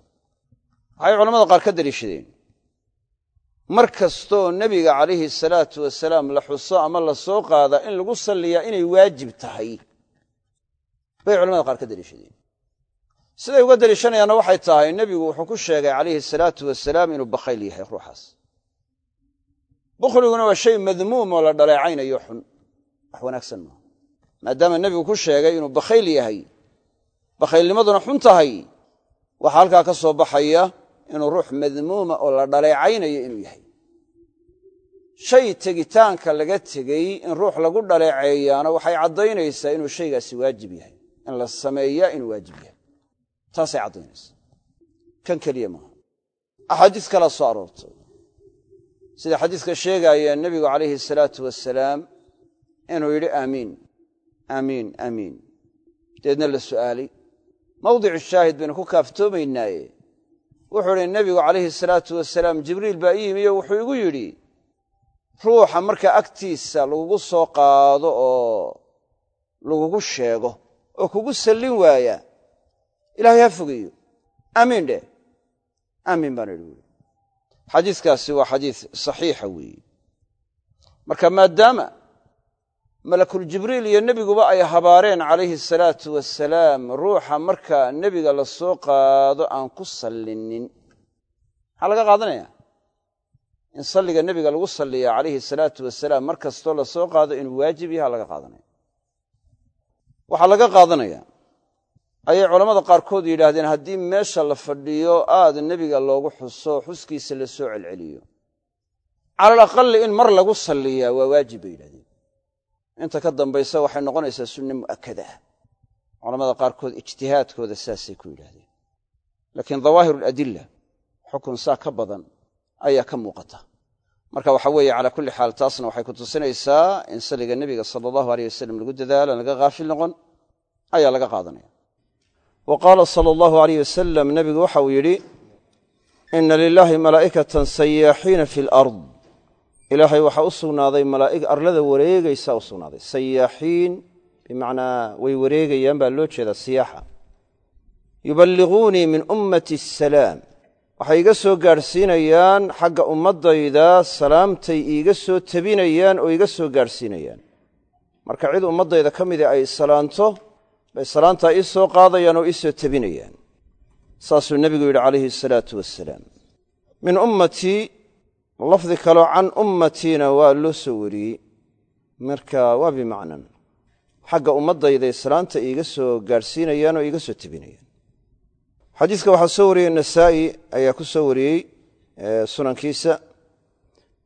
Speaker 1: Waxay culamada qaar ka daliishadeen mar kastoo nebiga calayhi salaatu wasalaam la xuso ama la soo qaada in lagu salliyaa inay waajib tahay. Bay culamada qaar ka daliishadeen siday uga daliishanayaanna waxay tahay nebigu wuxuu ku sheegay calayhi salaatu wasalaam inuu bakhayl yahay ruuxaas bukhliguna waa shay madmuum oo la dhaleecaynayo xun. Wax wanaagsan maaha. Maadaama nebigu ku sheegay inuu bakhayl yahay bakhaylnimaduna xun tahay waxaa halkaa ka soo baxaya inuu ruux madmuuma oo la dhaleecaynayo inuu yahay. Shay tegitaanka laga tegey in ruux lagu dhaleeceeyaana waxay caddaynaysaa inuu shaygaasi waajib yahay in la sameeyaa inuu waajib yahay. Taasay caddaynaysaa. Kan keliya maaha. Axaadiis kalaa soo aroortay sida xadiiska sheegaaya nebigu calayhi salaatu wasalaam inuu yidhi aamiin aamiin aamiin deedna la su'aalay mawdicu shaahid baynu ku kaaftoomaynaaye wuxuu idhi nebigu calayhi salaatu wasalaam jibriil baa ii yimi oo wuxuu igu yidhi ruuxa marka agtiisa lagugu soo qaado oo lagugu sheego oo kugu sallin waaya ilaahay ha fogeeyo. Aamiin dheh aamiin baan idhi xadiiskaasi waa xadiis saxiixa weeye. Marka maadaama malakuljibriil iyo nebiguba ay habaareen calayhi salaatu wasalaam ruuxa marka nebiga la soo qaado aan ku sallinin. Maxaa laga qaadanaya? In salliga nebiga lagu salliya calayhi salaatu wasalaam mar kastoo la soo qaado inuu waajib yaha laga qaadanaya. Waxaa laga qaadanaya ayay culammada qaarkood yidhaahdeen haddii meesha la fadhiyo aad nebiga loogu xuso xuskiisa la soo celceliyo. Calal aqali in mar lagu salliyaa waa waajib bay yidhahdeen inta ka dambaysa waxay noqonaysaa sunne mu'akada ah culamada qaarkood ijtihaadkooda saasay ku yidhahdeen laakiin dawaahir aladilla xukun saa ka badan ayaa ka muuqata. Marka waxa weeye calaa kulli xaal taasna waxay ku tusinaysaa in salliga nebiga sala allahu aleyh wasalam lagu dadaalo laga haafil noqon ayaa laga qaadanaya wa qaala sala allahu aleyh wasalam nebigu waxa uu yidhi ina lilaahi malaa'ikatan sayaaxiina fi alard ilaahay waxaa u sugnaaday malaa'ig arlada wareegaysaa u sugnaaday. Sayaaxiin bimacnaa way wareegayaan baa loo jeedaa siyaaxa. Yuballiquunii min ummati asalaam waxay iga soo gaadhsiinayaan xagga ummaddayda salaamtay iiga soo tebinayaan oo iga soo gaadhsiinayaan. Marka cid ummaddayda ka mida ay salaanto bay salaantaa ii soo qaadayaan oo ii soo tebinayaan. Saasuu nebigu yidhi calayhi asalaatu wasalaam min ummatii lafdi kaloo can ummatiina waa loo soo wariyey. Marka waa bimacnan. Xagga ummaddayday salaanta iiga soo gaadhsiinayaan oo iiga soo tebinayaan. Xadiiska waxaa soo wariyey nasaa'i ayaa ku soo wariyey sunankiisa.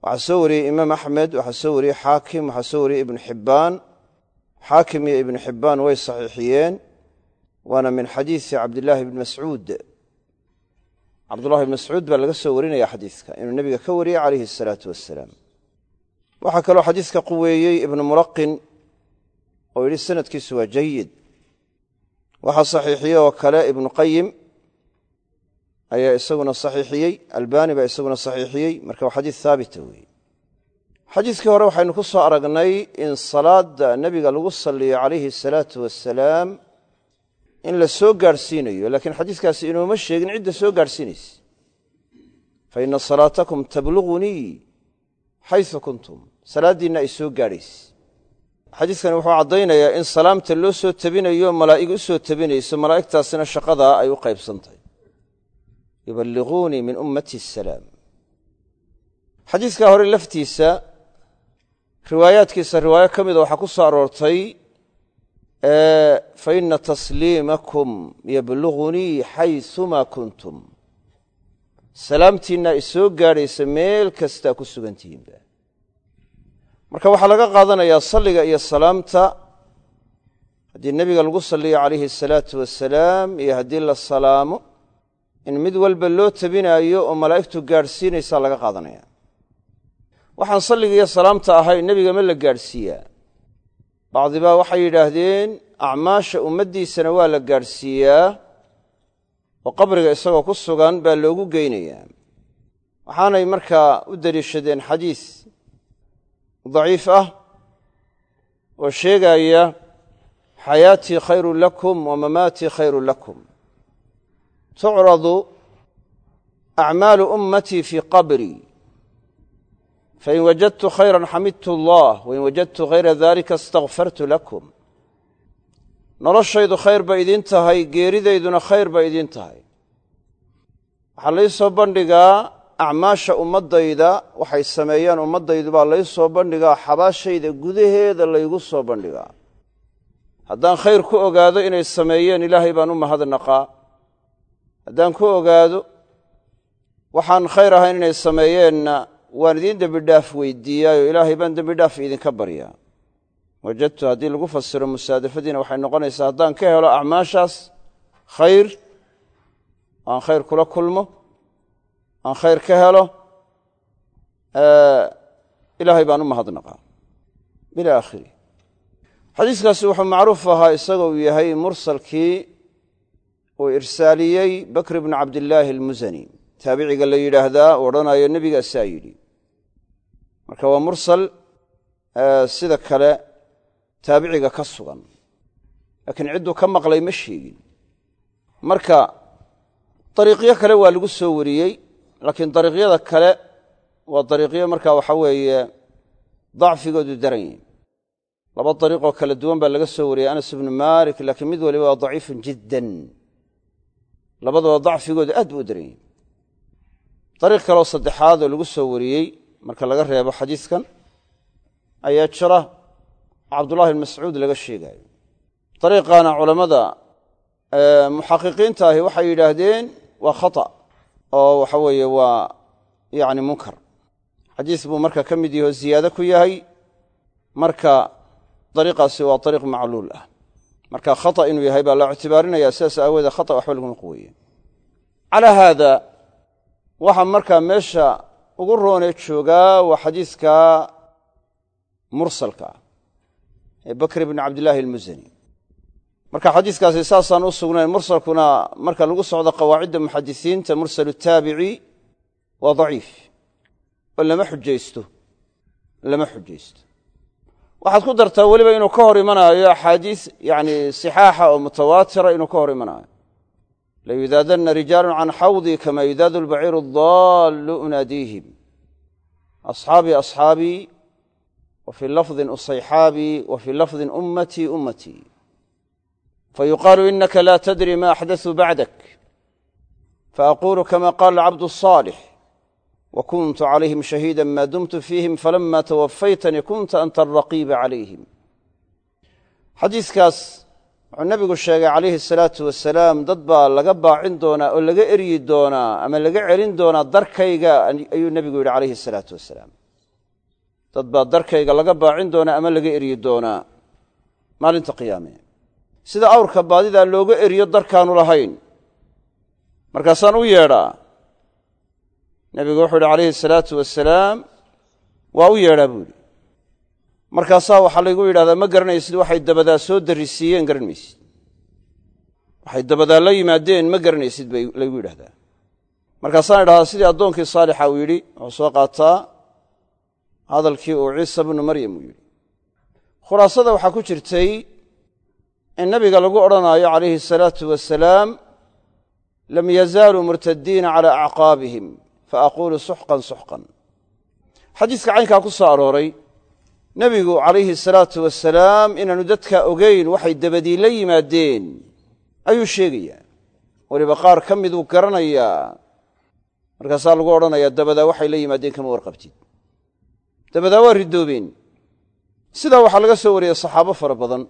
Speaker 1: Waxaa soo wariyey imaam axmed waxaa soo wariyey xaakim waxaa soo wariyey ibnu xibbaan xaakim iyo ibnu xibbaan way saxiixiyeen waana min xadiisi cabdillaahi ibni mascuud. Cabdullahi ibn mascuud baa laga soo warinaya xadiiska inuu nebiga ka wariyey calayhi asalaatu wasalaam waxaa kaloo xadiiska quweeyey ibnu mulaqin oo yidhi sanadkiisu waa jayid waxaa saxiixiyey oo kale ibnu qayim ayaa isaguna saxiixiyey albani baa isaguna saxiixiyey marka waa xadiis haabita weeye xadiiskii hore waxaynu ku soo aragnay in salaadda nebiga lagu salliyo calayhi asalaatu wasalaam in la soo gaadhsiinayo laakiin xadiiskaasi inooma sheegin cidda soo gaadhsiinaysa fa ina salaatakum tablugunii xaysu kuntum salaaddiinna ay soo gaadhayse xadiidkani wuxuu caddaynayaa in salaamta loo soo tabinayo malaa'ig u soo tabinayso malaa'igtaasina shaqadaa ay u qaybsantahy yuballiquunii min ummati asalaam xadiidkaa hore laftiisa riwaayaadkiisa riwaayo ka mida waxaa ku soo aroortay fa ina tasliimakum yablugunii xaysumaa kuntum. Salaamtiinna isoo gaadhaysa meel kastaa ku sugantihiinba marka waxaa laga qaadanayaa salliga iyo salaamta. Haddii nebiga lagu salliyo calayhi asalaatu wasalaam iyo haddii la salaamo in mid walba loo tabinaayo oo malaa'igtu gaadhsiinaysaa laga qaadanaya waxaan salliga iyo salaamta ahay nebiga ma la gaadhsiiyaa. Bacdibaa waxay yidhaahdeen acmaasha ummaddiisana waa la gaadhsiiyaa oo qabriga isagoo ku sugan baa loogu geynayaa. Waxaanay markaa u deliishadeen xadiis daciif ah oo sheegaya xayaatii khayrun lakum wa mamaatii khayrun lakum. Tucradu acmaalu ummatii fii qabrii fain wajadtu khayran xamidtu allah wain wajadtu hayra dalika istakfartu lakum noloshaydu khayr ba idiin tahay geeridayduna khayr ba idiin tahay. waxaa lai soo bandhigaa acmaasha ummaddayda waxay sameeyaan ummaddaydu baa lai soo bandhigaa xabaashayda gudaheeda laygu soo bandhigaa haddaan khayr ku ogaado inay sameeyeen ilaahay baan u mahadnaqaa. haddaan ku ogaado waxaan khayr ahayn inay sameeyeenna waan idiin dembidhaaf weydiiyaayoo ilaahay baan dembidhaaf idinka baryaa. Wajadtu haddii lagu fasiro musaadafadiina waxay noqonaysaa haddaan ka helo acmaashaas khayr aan khayr kula kulmo aan khayr ka helo ilaahay baan u mahadnaqaa. Ila aakhiri. Xadiiskaasi wuxuu macruuf ahaa isagoo uu yahay mursalkii uu irsaaliyey bakr bnu cabdillaahi almusani taabiciga la yidhaahdaa odhanayo nebigaasaa yidhi marka waa mursal sida kale taabiciga ka sugan. Laakiin cidduu ka maqlay ma sheegin. Marka dariiqyo kale waa lagu soo wariyey laakiin dariiqyada kale waa dariiqyo marka waxa weeye dacfigoodu daran yihiin laba dariiqoo kala duwan baa laga soo wariyey anas ibnu malik laakiin mid waliba waa daciifun jiddan. Labadaba dacfigoodu aad buu u daran yihiin dariiq kaleoo saddexaad oo lagu soo wariyey marka laga reebo xadiiskan ayaa jira cabdullahi bn mascuud laga sheegaayo dariiqaana culammada muxaqiqiinta ahi waxay yidhaahdeen waa khata oo waxa weeye waa yani munkar. Xadiis buu marka ka mid yaho ziyaado ku yahay. Marka dariiqaasi waa dariiq macluul ah. Marka khata inuu yahay baa la ictibaarinaya sidaas aawoodee khata waxba laguma quweye calaa haada waxaa markaa meesha ugu roonee joogaa waa xadiiska mursalka ah ee bakr bni cabdillaahi almusani marka xadiiskaasi saasaan u sugnayn mursalkuna marka lagu socdo qawaacidda muxadisiinta mursal taabici waa daciif oo lama xujaysto lama xujaysto. Waxaad ku dartaa weliba inuu ka hor imanaayo axaadiis yani sixaaxa oo mutawaatira inuu ka hor imanaayo layudaadanna rijaalun can xawdii kama yudaadu albaciiru adaallu unaadiihim asxaabii asxaabii wa fii lafdin usayxaabii wa fii lafdin ummatii ummatii fayuqaalu inaka laa tadri ma axdasuu bacdak faaqulu kama qaala alcabdu asaalix wa kuntu calayhim shahiida maa dumtu fiihim falama tawafaytanii kunta anta alraqiiba calayhim xadiiskaas wuxuu nebigu sheegay calayhi asalaatu wasalaam dad baa laga baacin doonaa oo laga eryi doonaa ama laga celin doonaa darkayga ayuu nebigu yidhi calayhi asalaatu wasalaam dad baa darkayga laga baacin doonaa ama laga eryi doonaa maalinta qiyaame. Sida awrka baadidaa looga eriyo darkaanu lahayn. Markaasaan u yeedhaa. Nebigu wuxuu yidhi calayhi asalaatu wasalaam waa u yeedhaa buu yidhi markaasaa waxaa laygu yidhahdaa ma garanaysid waxay dabadaa soo darrisiiyeen garan maysid. Waxay dabadaa la yimaadeen ma garanaysid bay laygu yidhahdaa. Markaasaan idhahdaa sidii addoonkii saalixa uu yidhi wuxuu soo qaataa hadalkii uu ciisa bnu maryam uu yidhi. Khulaasada waxaa ku jirtay in nabiga lagu odhanaayo calayhi asalaatu wasalaam lam yazaaluu murtadiina calaa acqaabihim faaqulu suxqan suxqan. Xadiiska caynkaa ku soo arooray nebigu calayhi salaatu wasalaam inaanu dadka ogeyn waxay dabadii la yimaadeen. Ayuu sheegayaa. Weliba qaar ka miduu garanayaa markaasaa lagu odhanayaa dabadaa waxay la yimaadeen kama warqabtid. Dabadaa waa ridoobeen sidaa waxaa laga soo wariyey saxaabo fara badan.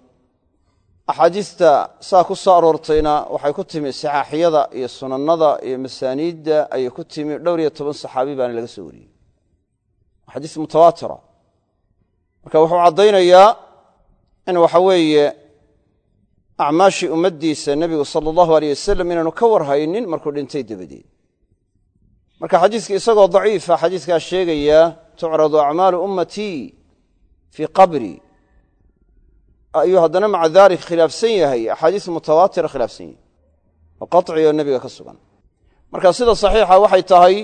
Speaker 1: Axaadiista saa ku soo aroortayna waxay ku timi saxaaxiyada iyo sunannada iyo masaaniidda ayay ku timi dhowr iyo toban saxaabi baana laga soo wariyey xadiis mutawaatira marka wuxuu caddaynayaa in waxa weeye acmaashii ummaddiisa nebigu sala allahu aleyh wasalam inaanu ka warhaynin markuu dhintay dabadeed. Marka xadiiska isagoo daciifa xadiiskaa sheegaya tucradu acmaalu ummatii fii qabri. Ayuu haddana maca dalik khilaafsan yahay axaadiis mutawaatira khilaafsan yahay oo qaci oo nebiga ka sugan. Marka sida saxiixa waxay tahay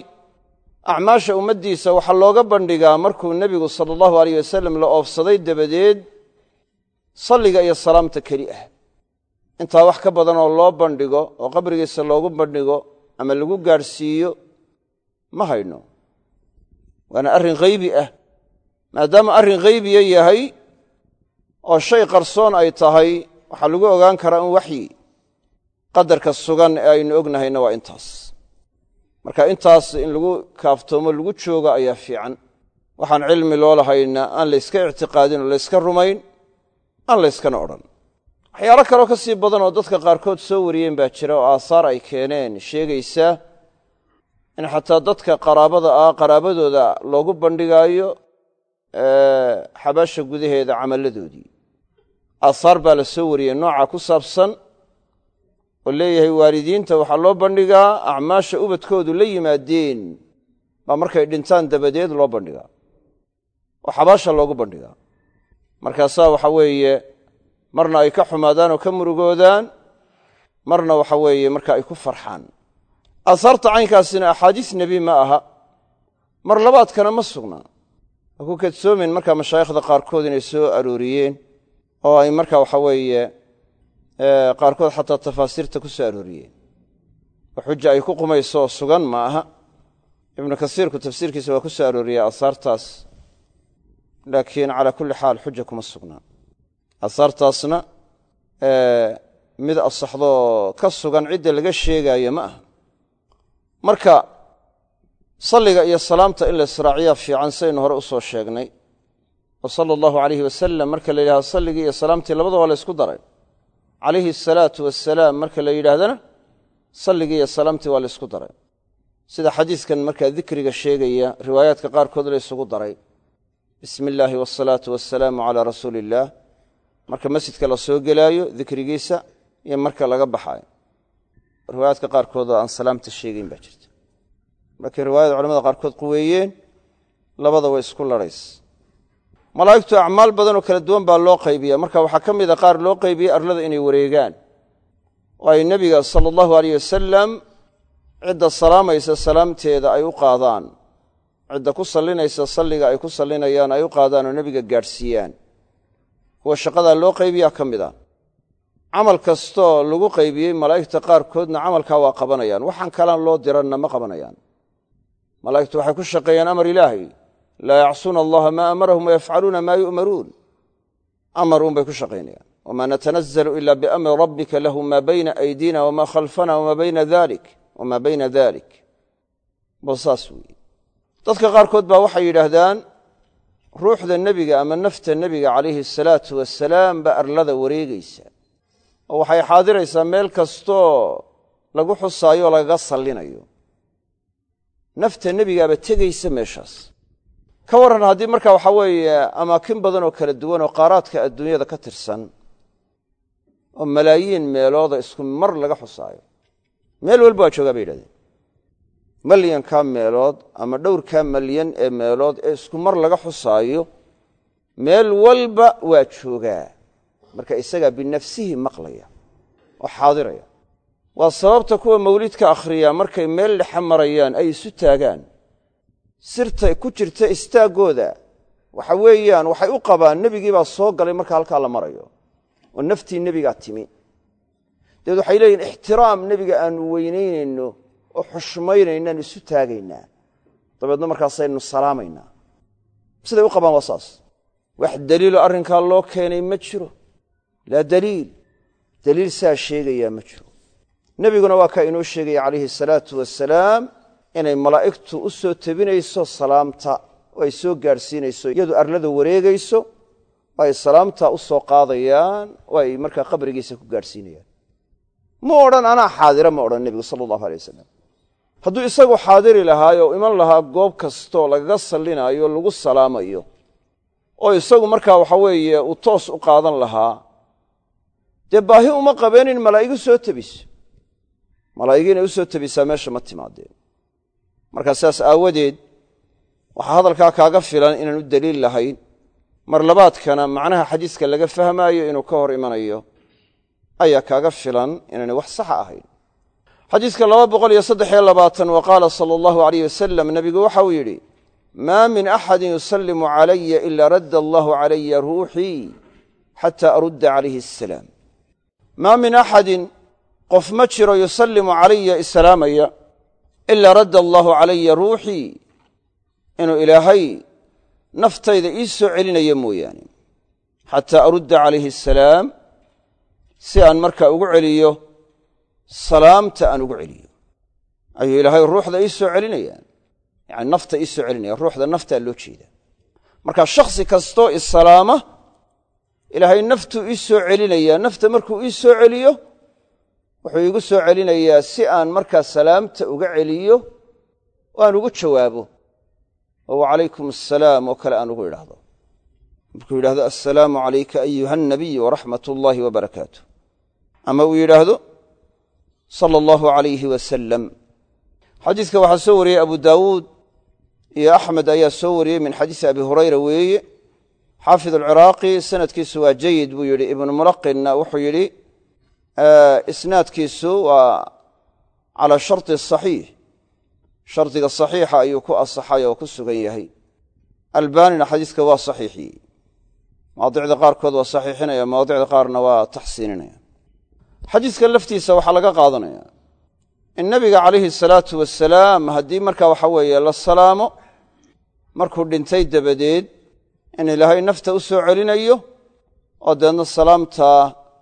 Speaker 1: acmaasha ummaddiisa waxaa looga bandhigaa markuu nebigu sala allahu aleyh wasalam la oofsaday dabadeed salliga iyo salaamta keli ah. Intaa wax ka badan oo loo bandhigo oo qabrigiisa loogu bandhigo ama lagu gaadhsiiyo ma hayno. Waana arrin haybi ah. Maadaama arrin haybiya yahay oo shay qarsoon ay tahay waxaa lagu ogaan karaa in waxyi qadarka sugan ee aynu ognahayna waa intaas marka intaas in lagu kaaftoomo lagu joogo ayaa fiican. Waxaan cilmi loo lahayna aan layska ictiqaadin oo layska rumayn aan layskana odhan. Waxyaalo kaloo ka sii badan oo dadka qaarkood soo wariyeen baa jira oo aasaar ay keeneen. Sheegaysa in xataa dadka qaraabada ah qaraabadooda loogu bandhigaayo xabaasha gudaheeda camalladoodii. Aasaar baa la soo wariyey nooca ku saabsan oo leeyahay waalidiinta waxaa loo bandhigaa acmaasha ubadkoodu la yimaadeen. Baa markay dhintaan dabadeed loo bandhigaa. Oo xabaasha loogu bandhigaa. Markaasaa waxa weeye marna ay ka xumaadaan oo ka murugoodaan marna waxa weeye marka ay ku farxaan. Aasaarta caynkaasina axaadiis nebi ma aha. Mar labaadkana ma sugnaa ha ku kadsoomin markaa mashaayikhda qaarkood inay soo arooriyeen oo ay marka waxa weeye qaarkood xataa tafaasiirta ku soo arooriyeen. Oo xuja ay ku qumayso oo sugan ma aha ibnu kasiirku tafsiirkiisa waa ku soo arooriyey aasaartaas laakiin calaa kulli xaal xuja kuma sugnaa aasaartaasna mid asaxdoo ka sugan cidda laga sheegaayo ma aha. Marka salliga iyo salaamta in la israaciyaa fiican saynu hore u soo sheegnay. Oo sala allahu alayhi wasalam marka la yidhahdo salligii iyo salaamtii labadaba la ysku daray calayhi asalaatu wasalaam marka la yidhaahdana salligii iyo salaamtii waa la ysku daray. Sida xadiiskan markaa dikriga sheegaya riwaayaadka qaarkood la ysugu daray. Bismi illaahi wasalaatu wasalaamu calaa rasuuli illaah marka masjidka la soo gelaayo dikrigiisa iyo marka laga baxaayo. Riwaayaadka qaarkood oo aan salaamta sheegayn baa jirta. Laakiin riwaayada culamada qaarkood quweeyeen labada way isku ladhays malaa'igtu acmaal badanoo kala duwan baa loo qaybiya marka waxaa ka mida qaar loo qaybiyey arlada inay wareegaan. Oo ay nebiga sala allahu aleyh wasalam cidda salaamaysa salaamteeda ay u qaadaan. Cidda ku sallinaysa salliga ay ku sallinayaan ay u qaadaan oo nebiga gaadhsiiyaan. Kuwa shaqadaa loo qaybiyaa ka mid a. Camal kastoo lagu qaybiyey malaa'igta qaarkoodna camalkaa waa qabanayaan. Waxaan kalaan loo diranna ma qabanayaan. Malaa'igtu waxay ku shaqeeyaan amar ilaahay laa yacsuuna allaha maa amarahum wayafcaluuna maa yu'maruun. Amar uun bay ku shaqaynayaan. Wamaa natanazalu ila biamri rabbika lahu maa bayna aydiina wamaa khalfana wamaa bayna dalik wamaa bayna dalik bal saas weeye. Dadka qaarkood baa waxay yidhaahdaan ruuxda nebiga ama nafta nebiga calayhi asalaatu wasalaam baa arlada wareegaysa. Oo waxay xaadiraysaa meel kastoo lagu xusaayo oo lagaga sallinayo. Nafta nebigaaba tegaysa meeshaas ka warran haddii marka waxaa weeye amaakin badan oo kala duwan oo qaaraadka adduunyada ka tirsan oo malaayiin meelooda isku mar laga xusaayo meel walba waa joogaa bay yidhahdeen. Malyankaa meelood ama dhowrkaa malyan ee meelood ee isku mar laga xusaayo meel walba waa joogaa. Marka isagaa binafsihi maqlaya oo xaadiraya. Waa sababta kuwa mawlidka akhriya markay meel dhexe marayaan ay isu taagaan sirta ku jirta istaaggooda waxa weeyaan waxay u qabaan nebigii baa soo galay marka halkaa la marayo. Oo naftii nebigaa timi. Dabeed waxay leeyihiin ixtiraam nebiga aanu weynaynayno oo xushmaynaynaaan isu taagaynaa. Dabeedna markaasaynu salaamaynaa. Siday u qabaan waa saas. Wax daliilo arrinkaa loo keenay ma jiro. Laa daliil. Daliil saa sheegayaa ma jiro. Nebiguna waa kaa inoo sheegaya calayhi salaatu wasalaam inay malaa'igtu u soo tebinayso salaamta oo ay soo gaadhsiinayso iyadu arlada wareegayso oo ay salaamtaa u soo qaadayaan oo ay markaa qabrigiisa ku gaadhsiinayaan ma odhan anaa xaadira ma odhan nebigu sala allahu alay wasalam hadduu isagu xaadiri lahaayo o iman lahaa goob kastoo lagaga sallinaayo lagu salaamayo oo isagu markaa waxa weeye uu toos u qaadan lahaa dee baahi uma qabeen in malaa'igu soo tebiso. Malaa'igi inay u soo tebisaa meesha ma timaadeen markaa sidaas aawadeed waxaa hadalkaa kaaga filan inaan u deliil lahayn. Mar labaadkana macnaha xadiiska laga fahmaayo inuu ka hor imanayo ayaa kaaga filan inaanay wax saxa ahayn. Xadiiska laba boqol iyo saddexiyo labaatan wa qaala sala allahu alayh wasalam nebigu waxa uu yidhi maa min axadin yusallimu calaya ila radda allahu calaya ruuxii xataa arudda calayhi asalaam maa min axadin qof ma jiro yusallimu calaya isalaamaya ilaa radda allaahu calaya ruuxii inuu ilaahay naftayda ii soo celinayo mooyaane. Xataa arudda calayhi asalaam si aan markaa ugu celiyo salaamta aan ugu celiyo. Ayuu ilaahay ruuxda ii soo celinaya yani nafta ii soo celinaya ruuxda naftaa loo jeeda. Marka shakhsi kastoo isalaama ilaahay naftuu ii soo celinayaa nafta markuu ii soo celiyo wuxuu iigu soo celinayaa si aan markaa salaamta uga celiyo oo aan ugu jawaabo. Oo wacalaykum assalaam oo kale aan ugu idhaahdo markuu yidhahdo assalaamu calayka ayuha anabiy waraxmat ullaahi wabarakaatu ama uu yidhaahdo sala allahu alayhi wasalam xadiiska waxaa soo wariyey abu daawuud iyo axmed ayaa soo wariyey min xadiisi abi hurayra weeye. Xaafid alciraaqi sanadkiisu waa jayid buu yidhi. Ibnu mulaqinna wuxuu yidhi isnaadkiisu waa calaa sharti saxiix. Shardiga saxiixa ayuu ku asaxay oo ku sugan yahay. Albanina xadiiska waa saxiixiyey mawaadicda qaarkood waa saxiixinaya mawaadicda qaarna waa taxsiininaya. Xadiiska laftiisa waxaa laga qaadanaya. In nebiga calayhi salaatu wasalaam haddii markaa waxa weeye la salaamo markuu dhintay dabadeed in ilaahay nafta u soo celinayo oo deedna salaamta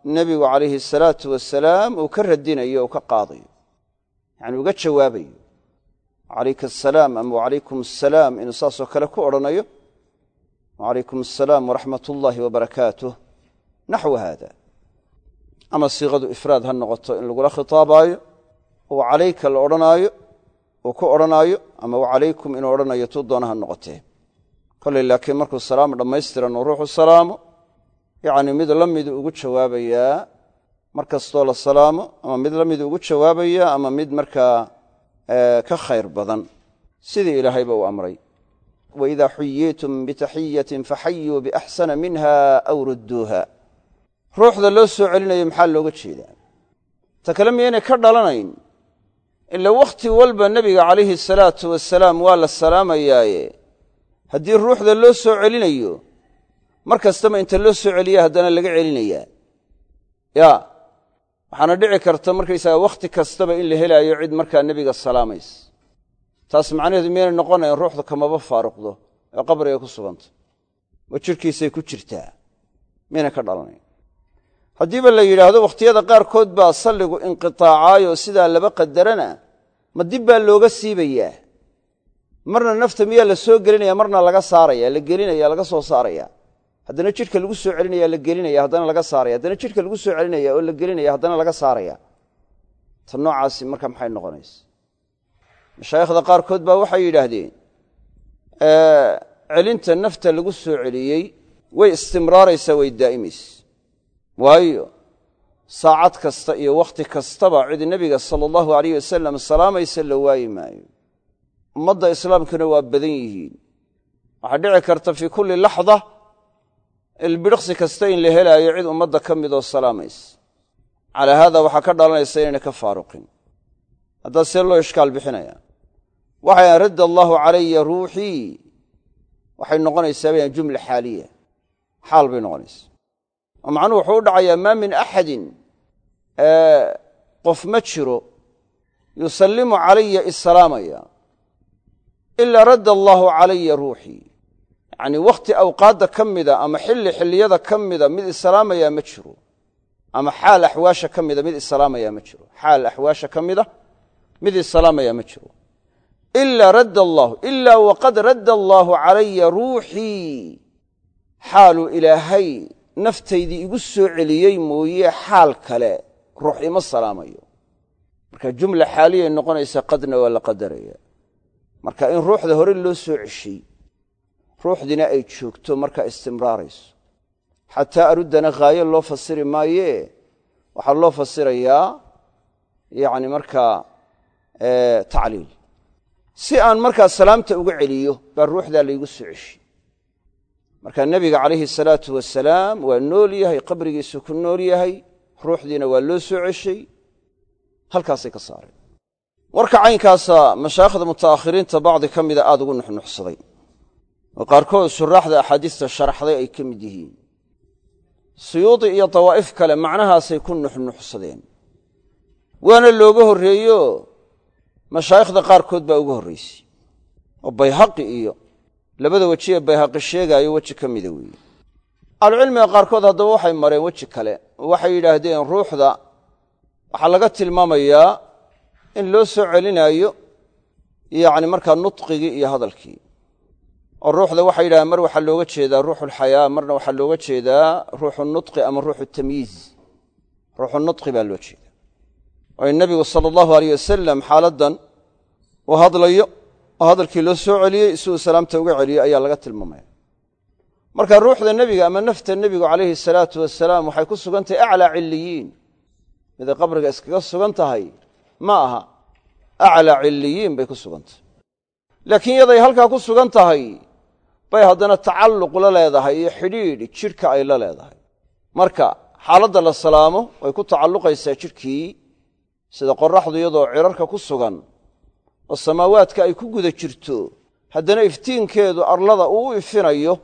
Speaker 1: nebigu calayhi salaatu wasalaam uu ka radinayo uu ka qaadayo. Yacani uga jawaabayo. Calayka asalaam ama wacalaykum asalaam inuu saasoo kale ku odhanayo. Wacalaykum asalaam waraxmat ullaahi wabarakaatuh naxwu haada. Ama siiqadu ifraad ha noqoto in lagula khitaabaayo. Oo calayka la odhanaayo uu ku odhanaayo. Ama wacalaykum inuu odhanayo tuu doona ha noqotee. Kolley laakiin markuu salaam dhammaystiran uu ruuxu salaamo yacni mid la midu ugu jawaabayaa mar kastoo la salaamo ama mid la midu ugu jawaabayaa ama mid markaa ka khayr badan. Sidii ilaahayba uu amray. Waidaa xuyiitum bitaxiyatin faxayuu biaxsana minha aw rudduuha. Ruuxda loo soo celinayo maxaa looga jeedaa? Ta kale miyaynay ka dhalanayn? Ila wakhti walba nebiga calayhi salaatu wasalaam waa la salaamayaaye haddii ruuxda loo soo celinayo mar kastaba inta loo soo celiya haddana laga celinayaa. Ya waxaana dhici karta markaysaga wakhti kastaba in la helaayo cid markaa nebiga salaamaysa taas macnaheedu miyaynay noqonayn ruuxda kamaba faaruqdo ee qabriga ku suganta. Oo jidhkiisay ku jirtaa? Miyaynay ka dhalanayn haddiiba la yidhaahdo wakhtiyada qaarkood baa salligu inqitaacaayo sidaa laba qadarana ma dib baa looga siibayaa. Marna nafta miyaa la soo gelinaya marna laga saaraya la gelinaya laga soo saaraya haddana jidhka lagu soo celinaya la gelinaya haddana laga saaraya. Haddana jidhka lagu soo celinaya oo la gelinaya haddana laga saaraya. Ta noocaasi marka maxay noqonaysa? Mashaayikhda qaarkood baa waxay yidhaahdeen celinta nafta lagu soo celiyey way istimraaraysaa way daa'imaysa. Waayo saacad kasta iyo wakhti kastaba cid nebiga sala allahu alayh wasalam salaamaysa la waayi maayo. Ummadda islaamkuna waa badan yihiin. Waxaa dhici karta fii kulli laxda ilbidhiqsi kasta in la helaayo cid ummadda ka midoo salaamaysa calaa haada waxaa ka dhalanaysa inayna ka faaruqin. Haddaa see loo ishkaal bixinaya. Waxay radda allaahu calaya ruuxii waxay noqonaysaa bayaan jumla xaaliya. Xaal bay noqonaysaa. Oo macnuhu wuxuu u dhacayaa maa min axadin qof ma jiro yusallimu calaya isalaamaya ilaa radda allaahu calaya ruuxii yacnii wakhti awqaadda ka mida ama xilli xilliyada ka mida mid islaamayaa ma jiro. Ama xaal axwaasha ka mida mid islaamayaa ma jiro. Xaal axwaasha ka mida mid islaamayaa ma jiro. Ilaa radda allaahu ilaa waqad radda allaahu calaya ruuxii. Xaaluu ilaahay naftaydii igu soo celiyey mooye xaal kale ruux ima salaamayo. Marka jumla xaaliyay noqonaysa qadna waa la qadaraya marka in ruuxda hore loo soo ceshay ruuxdiina ay joogto markaa istimraarayso. Xataa aruddana khaayo loo fasiri maayee waxaa loo fasirayaa yacni markaa tacliil. Si aan markaa salaamta uga celiyo baa ruuxdaa laygu soo ceshay marka nebiga calayhi salaatu wasalaam waa nool yahay qabrigiisu ku nool yahay ruuxdiina waa loo soo ceshay halkaasay ka saareen. Warka caynkaasa mashaayikhda muta'akhiriinta bacdi ka mida aada ugu nuxnuxsaday oo qaarkood shuraaxda axaadiista sharaxday ay ka mid yihiin. Suyuudi iyo dawaa'if kale macnahaasay ku nuxnuxsadeen. Waana looga horreeyo mashaayikhda qaarkood baa uga horraysay oo bayhaqi iyo labada weji ee bayhaqi sheegaayo weji ka mida weeye. Ahlucilmiga qaarkood haddaba waxay mareen weji kale. Oo waxay yidhaahdeen ruuxda waxaa laga tilmaamayaa in loo soo celinaayo yacni markaa nudqigii iyo hadalkii oo ruuxda waxay yidhahdeen mar waxaa looga jeedaa ruuxulxayaa marna waxaa looga jeedaa ruuxu nudqi ama ruuxu tamyiiz. Ruuxu nudqi baa loo jeeda oo in nebigu sala allahu aleyh wasalam xaaladdan uu hadlayo oo hadalkii loo soo celiyey si uu salaamta uga celiyo ayaa laga tilmaamaya. Marka ruuxda nebiga ama nafta nebigu calayhi salaatu wasalaam waxay ku sugan tahay aclaa cilliyiin. Miday qabriga iskaga sugan tahay ma aha. Aclaa cilliyiin bay ku sugan tahay laakiin yaday halkaa ku sugan tahay bay haddana tacalluq la leedahay iyo xidhiidh jidhka ay la leedahay. Marka xaaladda la salaamo way ku tacalluqaysaa jidhkii sida qorraxdu iyadoo cirarka ku sugan oo samaawaadka ay ku guda jirto. Haddana iftiinkeedu arlada uu u ifinayo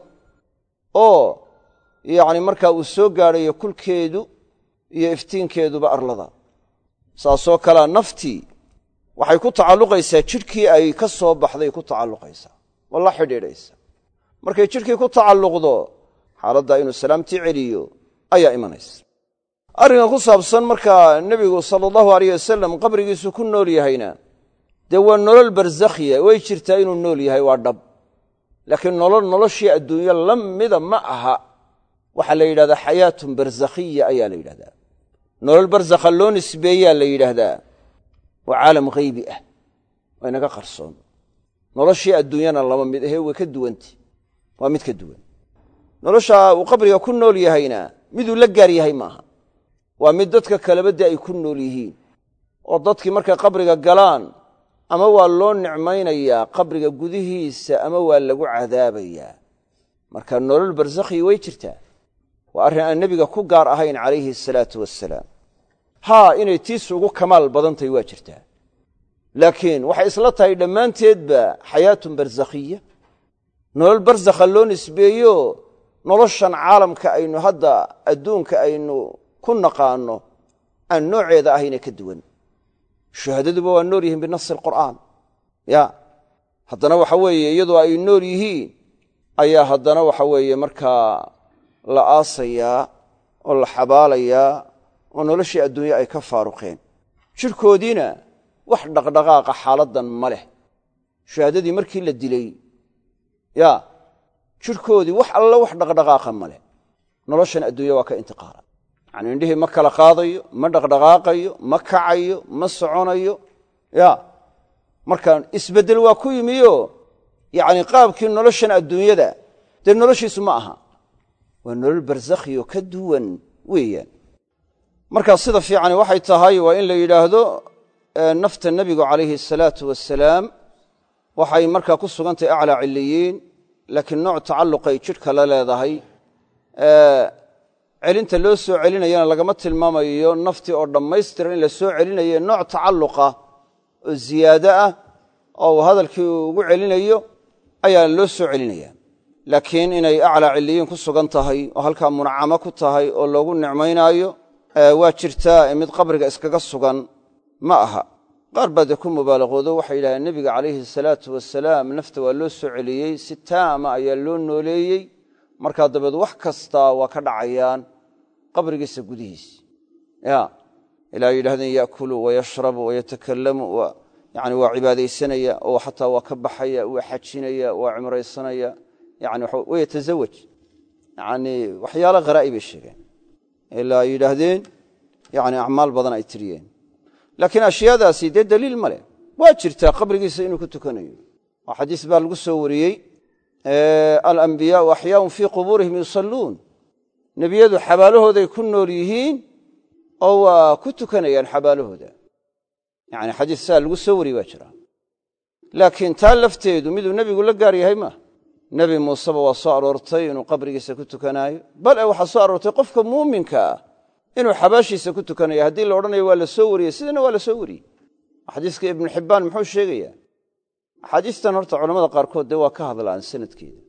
Speaker 1: oo yacni markaa uu soo gaadhayo kulkeedu iyo iftiinkeeduba arlada. Saasoo kalea naftii waxay ku tacalluqaysaa jidhkii ay ka soo baxday ku tacalluqaysaa oo la xidhiidhaysa markay jidhkii ku tacalluqdo xaaladdaa inuu salaamtii celiyo ayaa imanaysa. Arrinkan ku saabsan markaa nebigu sala allahu aleyh wasalam qabrigiisu ku nool yahayna dee waa nolol barsakhiya way jirtaa inuu nool yahay waa dhab. Laakiin nolol noloshii adduunyo la mida ma aha. Waxaa la yidhahdaa xayaatun barsakhiya ayaa la yidhahdaa. Nolol barsakha loo nisbeeyaa la yidhaahdaa waa caalam haybi ah. Waa inaga qarsoon. Noloshii adduunyana lama mid ahee way ka duwanta waa mid ka duwan. Nolosha uu qabriga ku nool yahayna miduu la gaar yahay maaha. Waa mid dadka kaleba dee ay ku nool yihiin. Oo dadkii markay qabriga galaan ama waa loo nicmaynayaa qabriga gudihiisa ama waa lagu cadaabayaa. Marka nolol barsakhi way jirtaa. Waa arrin aan nebiga ku gaar ahayn calayhi asalaatu wassalaam. Haa inay tiis ugu kamaal badantahy waa jirtaa. Laakiin waxay isla tahay dhammaanteedba xayaatun barsakhiya nolol barsakha loo nisbeeyo noloshan caalamka aynu hadda adduunka aynu ku naqaanno aan nooceeda ahayna ka duwan. Shuhadaduba waa nool yihiin binasi alqur'aan ya haddana waxa weeye iyadoo ay nool yihiin ayaa haddana waxa weeye markaa la aasayaa oo la xabaalayaa oo noloshii adduunye ay ka faaruqeen. Jidhkoodiina wax dhaqdhaqaaqa xaaladdan ma leh. Shuhadadii markii la dilay ya jidhkoodii wax alla wax dhaqdhaqaaqa ma leh. Noloshan adduunya waa ka intiqaala. Yacni indhihii ma kala qaadayo ma dhaqdhaqaaqayo ma kacayo ma soconayo. Ya marka isbeddel waa ku yimiyo. Yacni qaabkii noloshan adduunyada dee noloshiisu ma aha. Waa nolol barsakhiyo ka duwan weeyaan. Markaa sida fiicani waxay tahay waa in la yidhaahdo nafta nebigu calayhi asalaatu wasalaam waxay markaa ku sugantahay aclaa ciliyiin laakiin nooc tacalluqay jidhka la leedahay. Celinta loo soo celinayana lagama tilmaamayo naftii oo dhammaystiran in la soo celinayo nooc tacalluqa oo ziyaado ah oo uu hadalkii ugu celinayo ayaa loo soo celinaya laakiin inay aclaa ciliyiin ku sugan tahay oo halkaa munacamo ku tahay oo loogu nicmaynaayo waa jirtaa mid qabriga iskaga sugan ma aha qaar baa dee ku mubaalaqoodo waxay yidhahdeen nebiga calayhi salaatu wasalaam nafta waa loo soo celiyey si taama ayaa loo nooleeyey markaa dabeed wax kastaa waa ka dhacayaan qabrigiisa gudihiisa ya ilaa yidhahdeen yaakulu wayashrabu wayatakalamu yani waa cibaadaysanaya oo xataa waa ka baxaya waa xajinaya waa cimraysanaya wayatazawaj yani waxyaala kharaa'ib bay sheegeen. Ilaa yidhaahdeen yani acmaal badan ay tiriyeen laakiin ashyaadaasi dee daliil ma leh. Waa jirtaa qabrigiisa inuu ku tukanayo. Oo xadiis baa lagu soo wariyey alambiyaau axyaaun fii qubuurihim yusalluun. Nebiyadu xabaalahooday ku nool yihiin oo waa ku tukanayaan xabaalahooda. Yani xadiis saa lagu soo wariyey waa jira. Laakiin taa lafteedu miduu nebigu la gaar yahay maaha nebi muuseba waa soo aroortay inuu qabrigiisa ku tukanaayo. Bal e waxaa soo aroortay qofka muuminka ah inuu xabaashiisa ku tukanayo haddii la odhanayo waa la soo wariyey sidana waa la soo wariyey. Xadiiska ibnu xibbaan muxuu sheegayaa axaadiistan horta culamada qaarkood dee waa ka hadlaan sanadkeeda.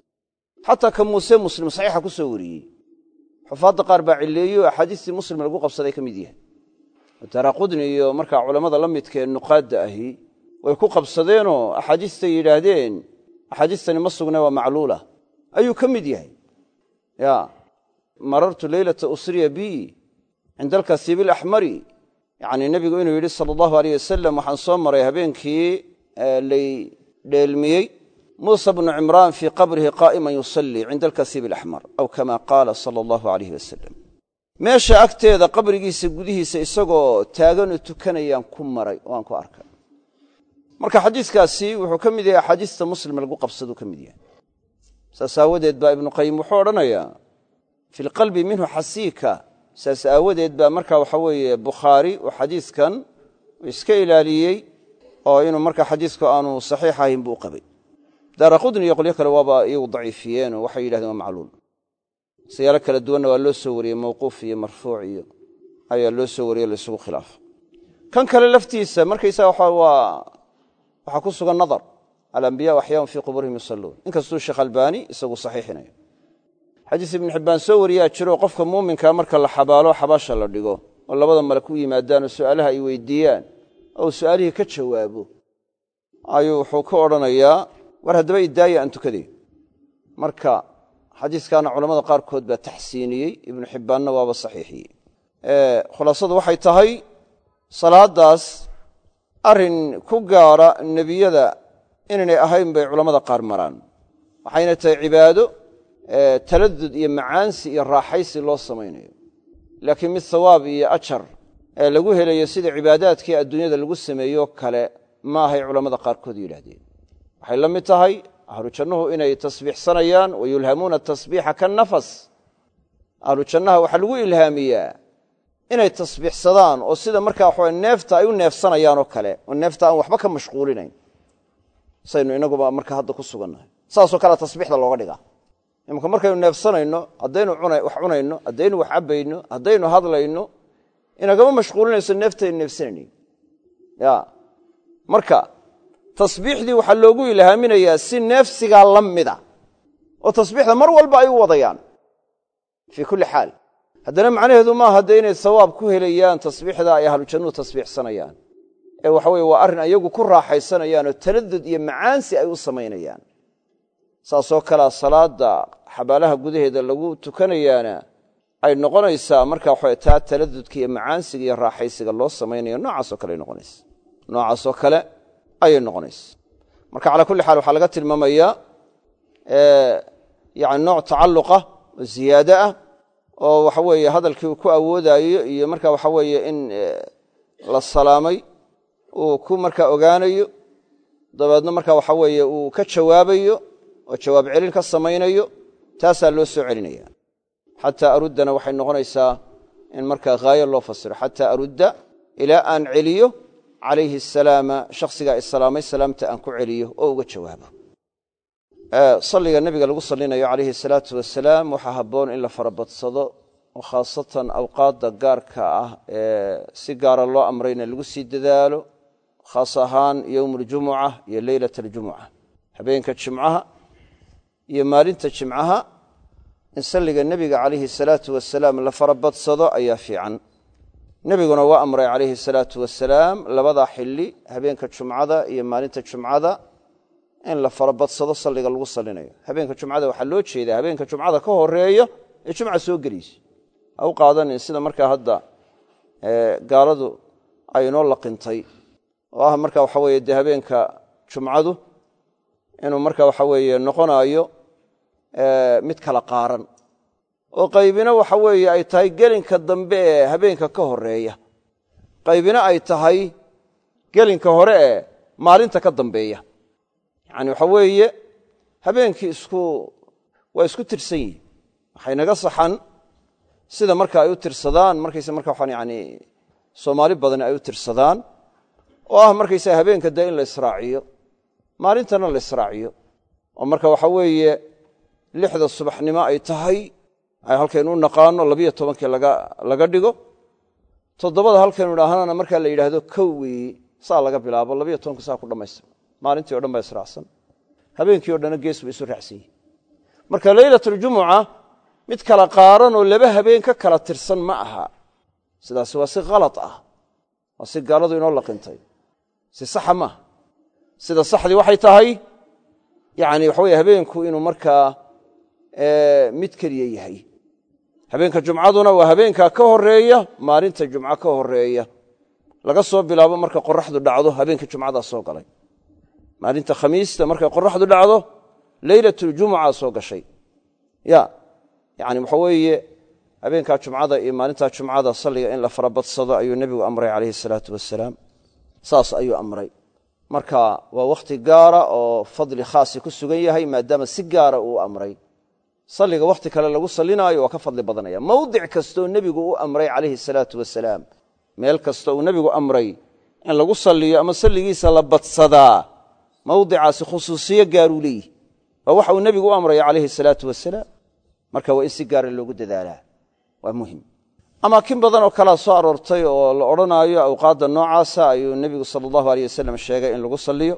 Speaker 1: Xataa ka muuse muslim saxiixa ku soo wariyey. Xufaadda qaar baa cilleeyey oo axaadiistii muslim lagu qabsaday ka mid yahay. Daraqudni iyo markaa culammada la midkaee nuqaadda ahi way ku qabsadeenoo axaadiistay yidhaahdeen axaadiistani ma sugne waa macluula. Ayuu ka mid yahay. Ya marartu leylata usriya bi cinda alkasiibi alaxmari yacnii nebigu inuu yidhi sala allahu aleyh wasalam waxaan soo maray habeenkii lay dheelmiyey muusa bnu cimraan fii qabrihi qaa'iman yusallii cinda alkasiibi alaxmar aw kama qaala sala allahu aleyh wasalam meesha agteeda qabrigiisa gudihiisa isagoo taaganoo tukanayaan ku maray oo aan ku arkay marka xadiiskaasi wuxuu ka mid yahay axaadiista muslim lagu qabsaduu ka mid yahay. Saas aawadeed baa ibnu qayim wuxuu odhanayaa saas aawadeed baa marka waxa weeye bukhaari uu xadiiskan iska ilaaliyey oo inuu marka xadiisku aanu saxiix ahayn buu qabay. Daara qudni iyo qolyo kale waaba iyagu daciifiyeenoo waxay yidhahdeen waa macluul. Siyaalo kala duwanna waa loo soo wariyey mawquuf iyo marfuuc iyo ayaa loo soo wariyey laysugu khilaafo kan kale laftiisa markaysaga waxaa ku sugan nadar. Alambiya axyaaun fii qubuurihim yusalluun. Inkastuu sheekh albaani isagu saxiixinayo xadiis ibnu xibbaan soo wariyaa jiro qofka muuminkaa marka la xabaalo xabaasha la dhigo oo labada malak u yimaadaan oo su'aalaha ay weydiiyaan oo su'aalihii ka jawaabo ayuu wuxuu ka odhanayaa war haddaba idaaya aan tukaday marka xadiiskaana culamada qaarkood baa taxsiiniyey ibnu xibbaanna waaba saxiixiyey khulaasadu waxay tahay salaaddaas arrin ku gaara nebiyada inaynay ahayn bay culammada qaar maraan. Waxayna tahay cibaado taladud iyo macaansi iyo raaxaysi loo samaynayo. Laakiin mid hawaab iyo ajar ee lagu helayo sida cibaadaadkii adduunyada lagu sameeyoo kale ma ahay culammada qaarkood yidhaahdeen. Waxay la mid tahay ahlu jannuhu inay tasbiixsanayaan wa yulhamuuna tasbiixa kanafas ahlu jannaha waxaa lagu ilhaamiyaa inay tasbiixsadaan oo sida markaa waxawa neefta ay u neefsanayaan oo kale oo neefta aan waxba ka mashquulinayn. Saynu inaguba marka hadda ku sugannahay. Saasoo kalea tasbiixda looga dhigaa imanka markaynu neefsanayno haddaynu wax cunayno haddaynu wax cabbayno haddaynu hadlayno inagama mashquulinayso neeftaynu neefsanaynayn ya. Marka tasbiixdii waxaa loogu ilhaaminayaa si neefsigaa la mida oo tasbiixda mar walba ay u wadayaan. Fii kulli xaal. Haddana macnaheedu maaha dee inay sawaab ku helayaan tasbiixda ay ahlu jannuhu tasbiixsanayaan. Ee waxa weye waa arrin ayagu ku raaxaysanayaan oo taladud iyo macaansi ay u samaynayaan saasoo kalea salaadda xabaalaha gudaheeda lagu tukanayaana ay noqonaysaa marka waxa taa taladudka iyo macaansiga iyo raaxaysiga loo samaynayo noocaasoo kale ay noqonaysa. Noocaasoo kale ayay noqonaysa. Marka calaa kulli xaal waxaa laga tilmaamayaa yani nooc tacalluqa oo ziyaado ah oo waxa weeye hadalkii uu ku awoodaayo iyo marka waxa weeye in la salaamay uu ku markaa ogaanayo dabeedna marka waxa weeye uu ka jawaabayo oo jawaab celin ka samaynayo taasaa loo soo celinaya xataa aruddana waxay noqonaysaa in markaa haayo loo fasiro. Xataa arudda ilaa aan celiyo calayhi asalaama shakhsigaa islaamay salaamta aan ku celiyo oo uga jawaabo. Salliga nebiga lagu sallinayo calayhi salaatu wasalaam waxaa habboon in la farabadsado khaasatan awqaadda gaarka ah ee si gaara loo amrayna lagu sii dadaalo khaas ahaan yowmualjumuca iyo leylat aljumuca habeenka jimcaha iyo maalinta jimcaha in salliga nebiga calayhi salaatu wasalaam la farabadsado ayaa fiican. Nebiguna waa amray calayhi salaatu wasalaam labadaa xilli habeenka jumcada iyo maalinta jumcada in la farabadsado salliga lagu salinayo habeenka jumcada waxaa loo jeedaa habeenka jumcada ka horreeya ee jumca soo gelaysa ha u qaadanin sida markaa hadda gaaladu ay inoo laqintay oo ah marka waxa weye dee habeenka jumcadu inuu marka waxa weeye noqonaayo mid kala qaaran. Oo qaybina waxa weeye ay tahay gelinka dambe ee habeenka ka horreeya qaybina ay tahay gelinka hore ee maalinta ka dambeeya. Yacani waxa weeye habeenkii isku waa isku tirsan yihiin waxay naga saxan sida marka ay u tirsadaan markayse marka waxaan yani soomaali badani ay u tirsadaan oo ah markaysaga habeenka dee in la israaciyo maalintana la israaciyo. Oo marka waxa weeye lixda subaxnimo ay tahay ay halkaynu u naqaano labiyo tobankii laga dhigo. Toddobada halkaynu idhaahnana markaa la yidhaahdo kow saa laga bilaabo labiyo tobanka saa ku dhammaystira maalintii o dhan baa israacsan habeenkii o dhanna gees ba isu raacsan yihi marka leylatljumuca mid kala qaaran oo laba habeen ka kala tirsan ma aha. Sidaasi waa si khala ah waa si gaaladu inoo laqintay si saxa maaha sida saxdii waxay tahay yani waxa weye habeenku inuu markaa mid keliya yahay. Habeenka jumcaduna waa habeenka ka horreeya maalinta jumco ka horreeya laga soo bilaabo marka qoraxdu dhacdo habeenka jumcadaa soo galay. Maalinta khamiista markay qoraxdu dhacdo leylatljumuca soo gashay. Ya yani waxa weeye habeenkaa jumcada iyo maalintaa jumcada salliga in la farabadsado ayuu nebigu amray calayhi salaatu wasalaam saas ayuu amray. Marka waa wakhti gaara oo fadli khaasi ku sugan yahay maadaama si gaara uu amray salliga wakhti kale lagu sallinaayo waa ka fadli badanaya. Mawdic kastooo nebigu u amray calayhi salaatu wasalaam meel kasta uu nebigu amray in lagu salliyo ama salligiisa la badsadaa mawdicaasi khusuusiyo gaaruu leeyihi. Waa waxa uu nebigu u amraya calayhi salaatu wasalaam. Marka waa in si gaara loogu dadaalaa. Waa muhiim amaakin badan oo kalea soo aroortay oo la odhanaayo awqaadda noocaasa ayuu nebigu sala allahu aleyh wasalam sheegay in lagu salliyo.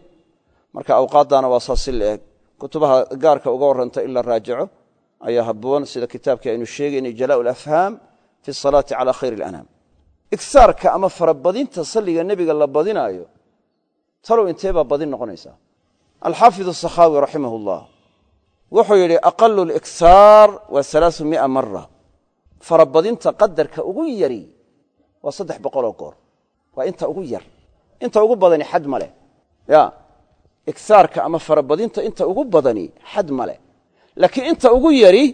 Speaker 1: Marka awqaaddana waa saasi la eg kutubaha gaarka uga warranta in la raajaco ayaa habboon sida kitaabkii aynu sheegaynay jalaa alafhaam fi asalaati cala khayr alanaam. Igsaarka ama farabadinta salliga nebiga la badinaayo talow intee baa badin noqonaysaa? Alxaafid asakhaawi raximah ullah wuxuu yidhi aqalu liksaar waa alaau mia mara farabadinta qadarka ugu yari waa saddex boqoloo goor. Waa inta ugu yar. Inta ugu badani xad ma ya igsaarka ama farabadinta inta ugu badani xad ma laakiin inta ugu yari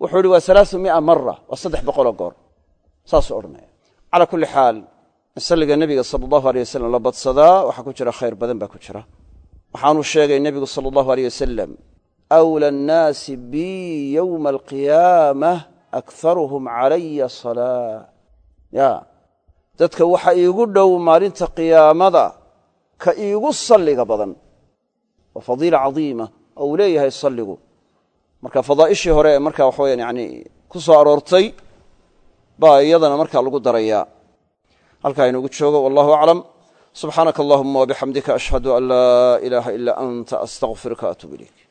Speaker 1: wuxuu ihi waa alaau mia mara waa saddex boqoloo goor. Saasuu odhanaya calaa kulli xaal in salliga nebiga sala allahu aleyh la badsadaa waxaa ku jira khayr badan baa ku jira. Waxaanuu sheegay nebigu sala allahu aleyh wasalam awla annaasi bi yowma alqiyaamah akharuhum calaya salaa. Ya dadka waxa iigu dhow maalinta qiyaamada ka iigu salliga badan. Waa fadiila cadiima oo uu marka fadaa'ishii hore ee markaa waxa weyaan yani ku soo aroortay baa iyadana markaa lagu darayaa. Halkaa inugu joogo wallahu aclam. Subxaanaka allahuma wabixamdika ashhadu an laa ilaaha ilaa anta astaqfiruka atub ilayk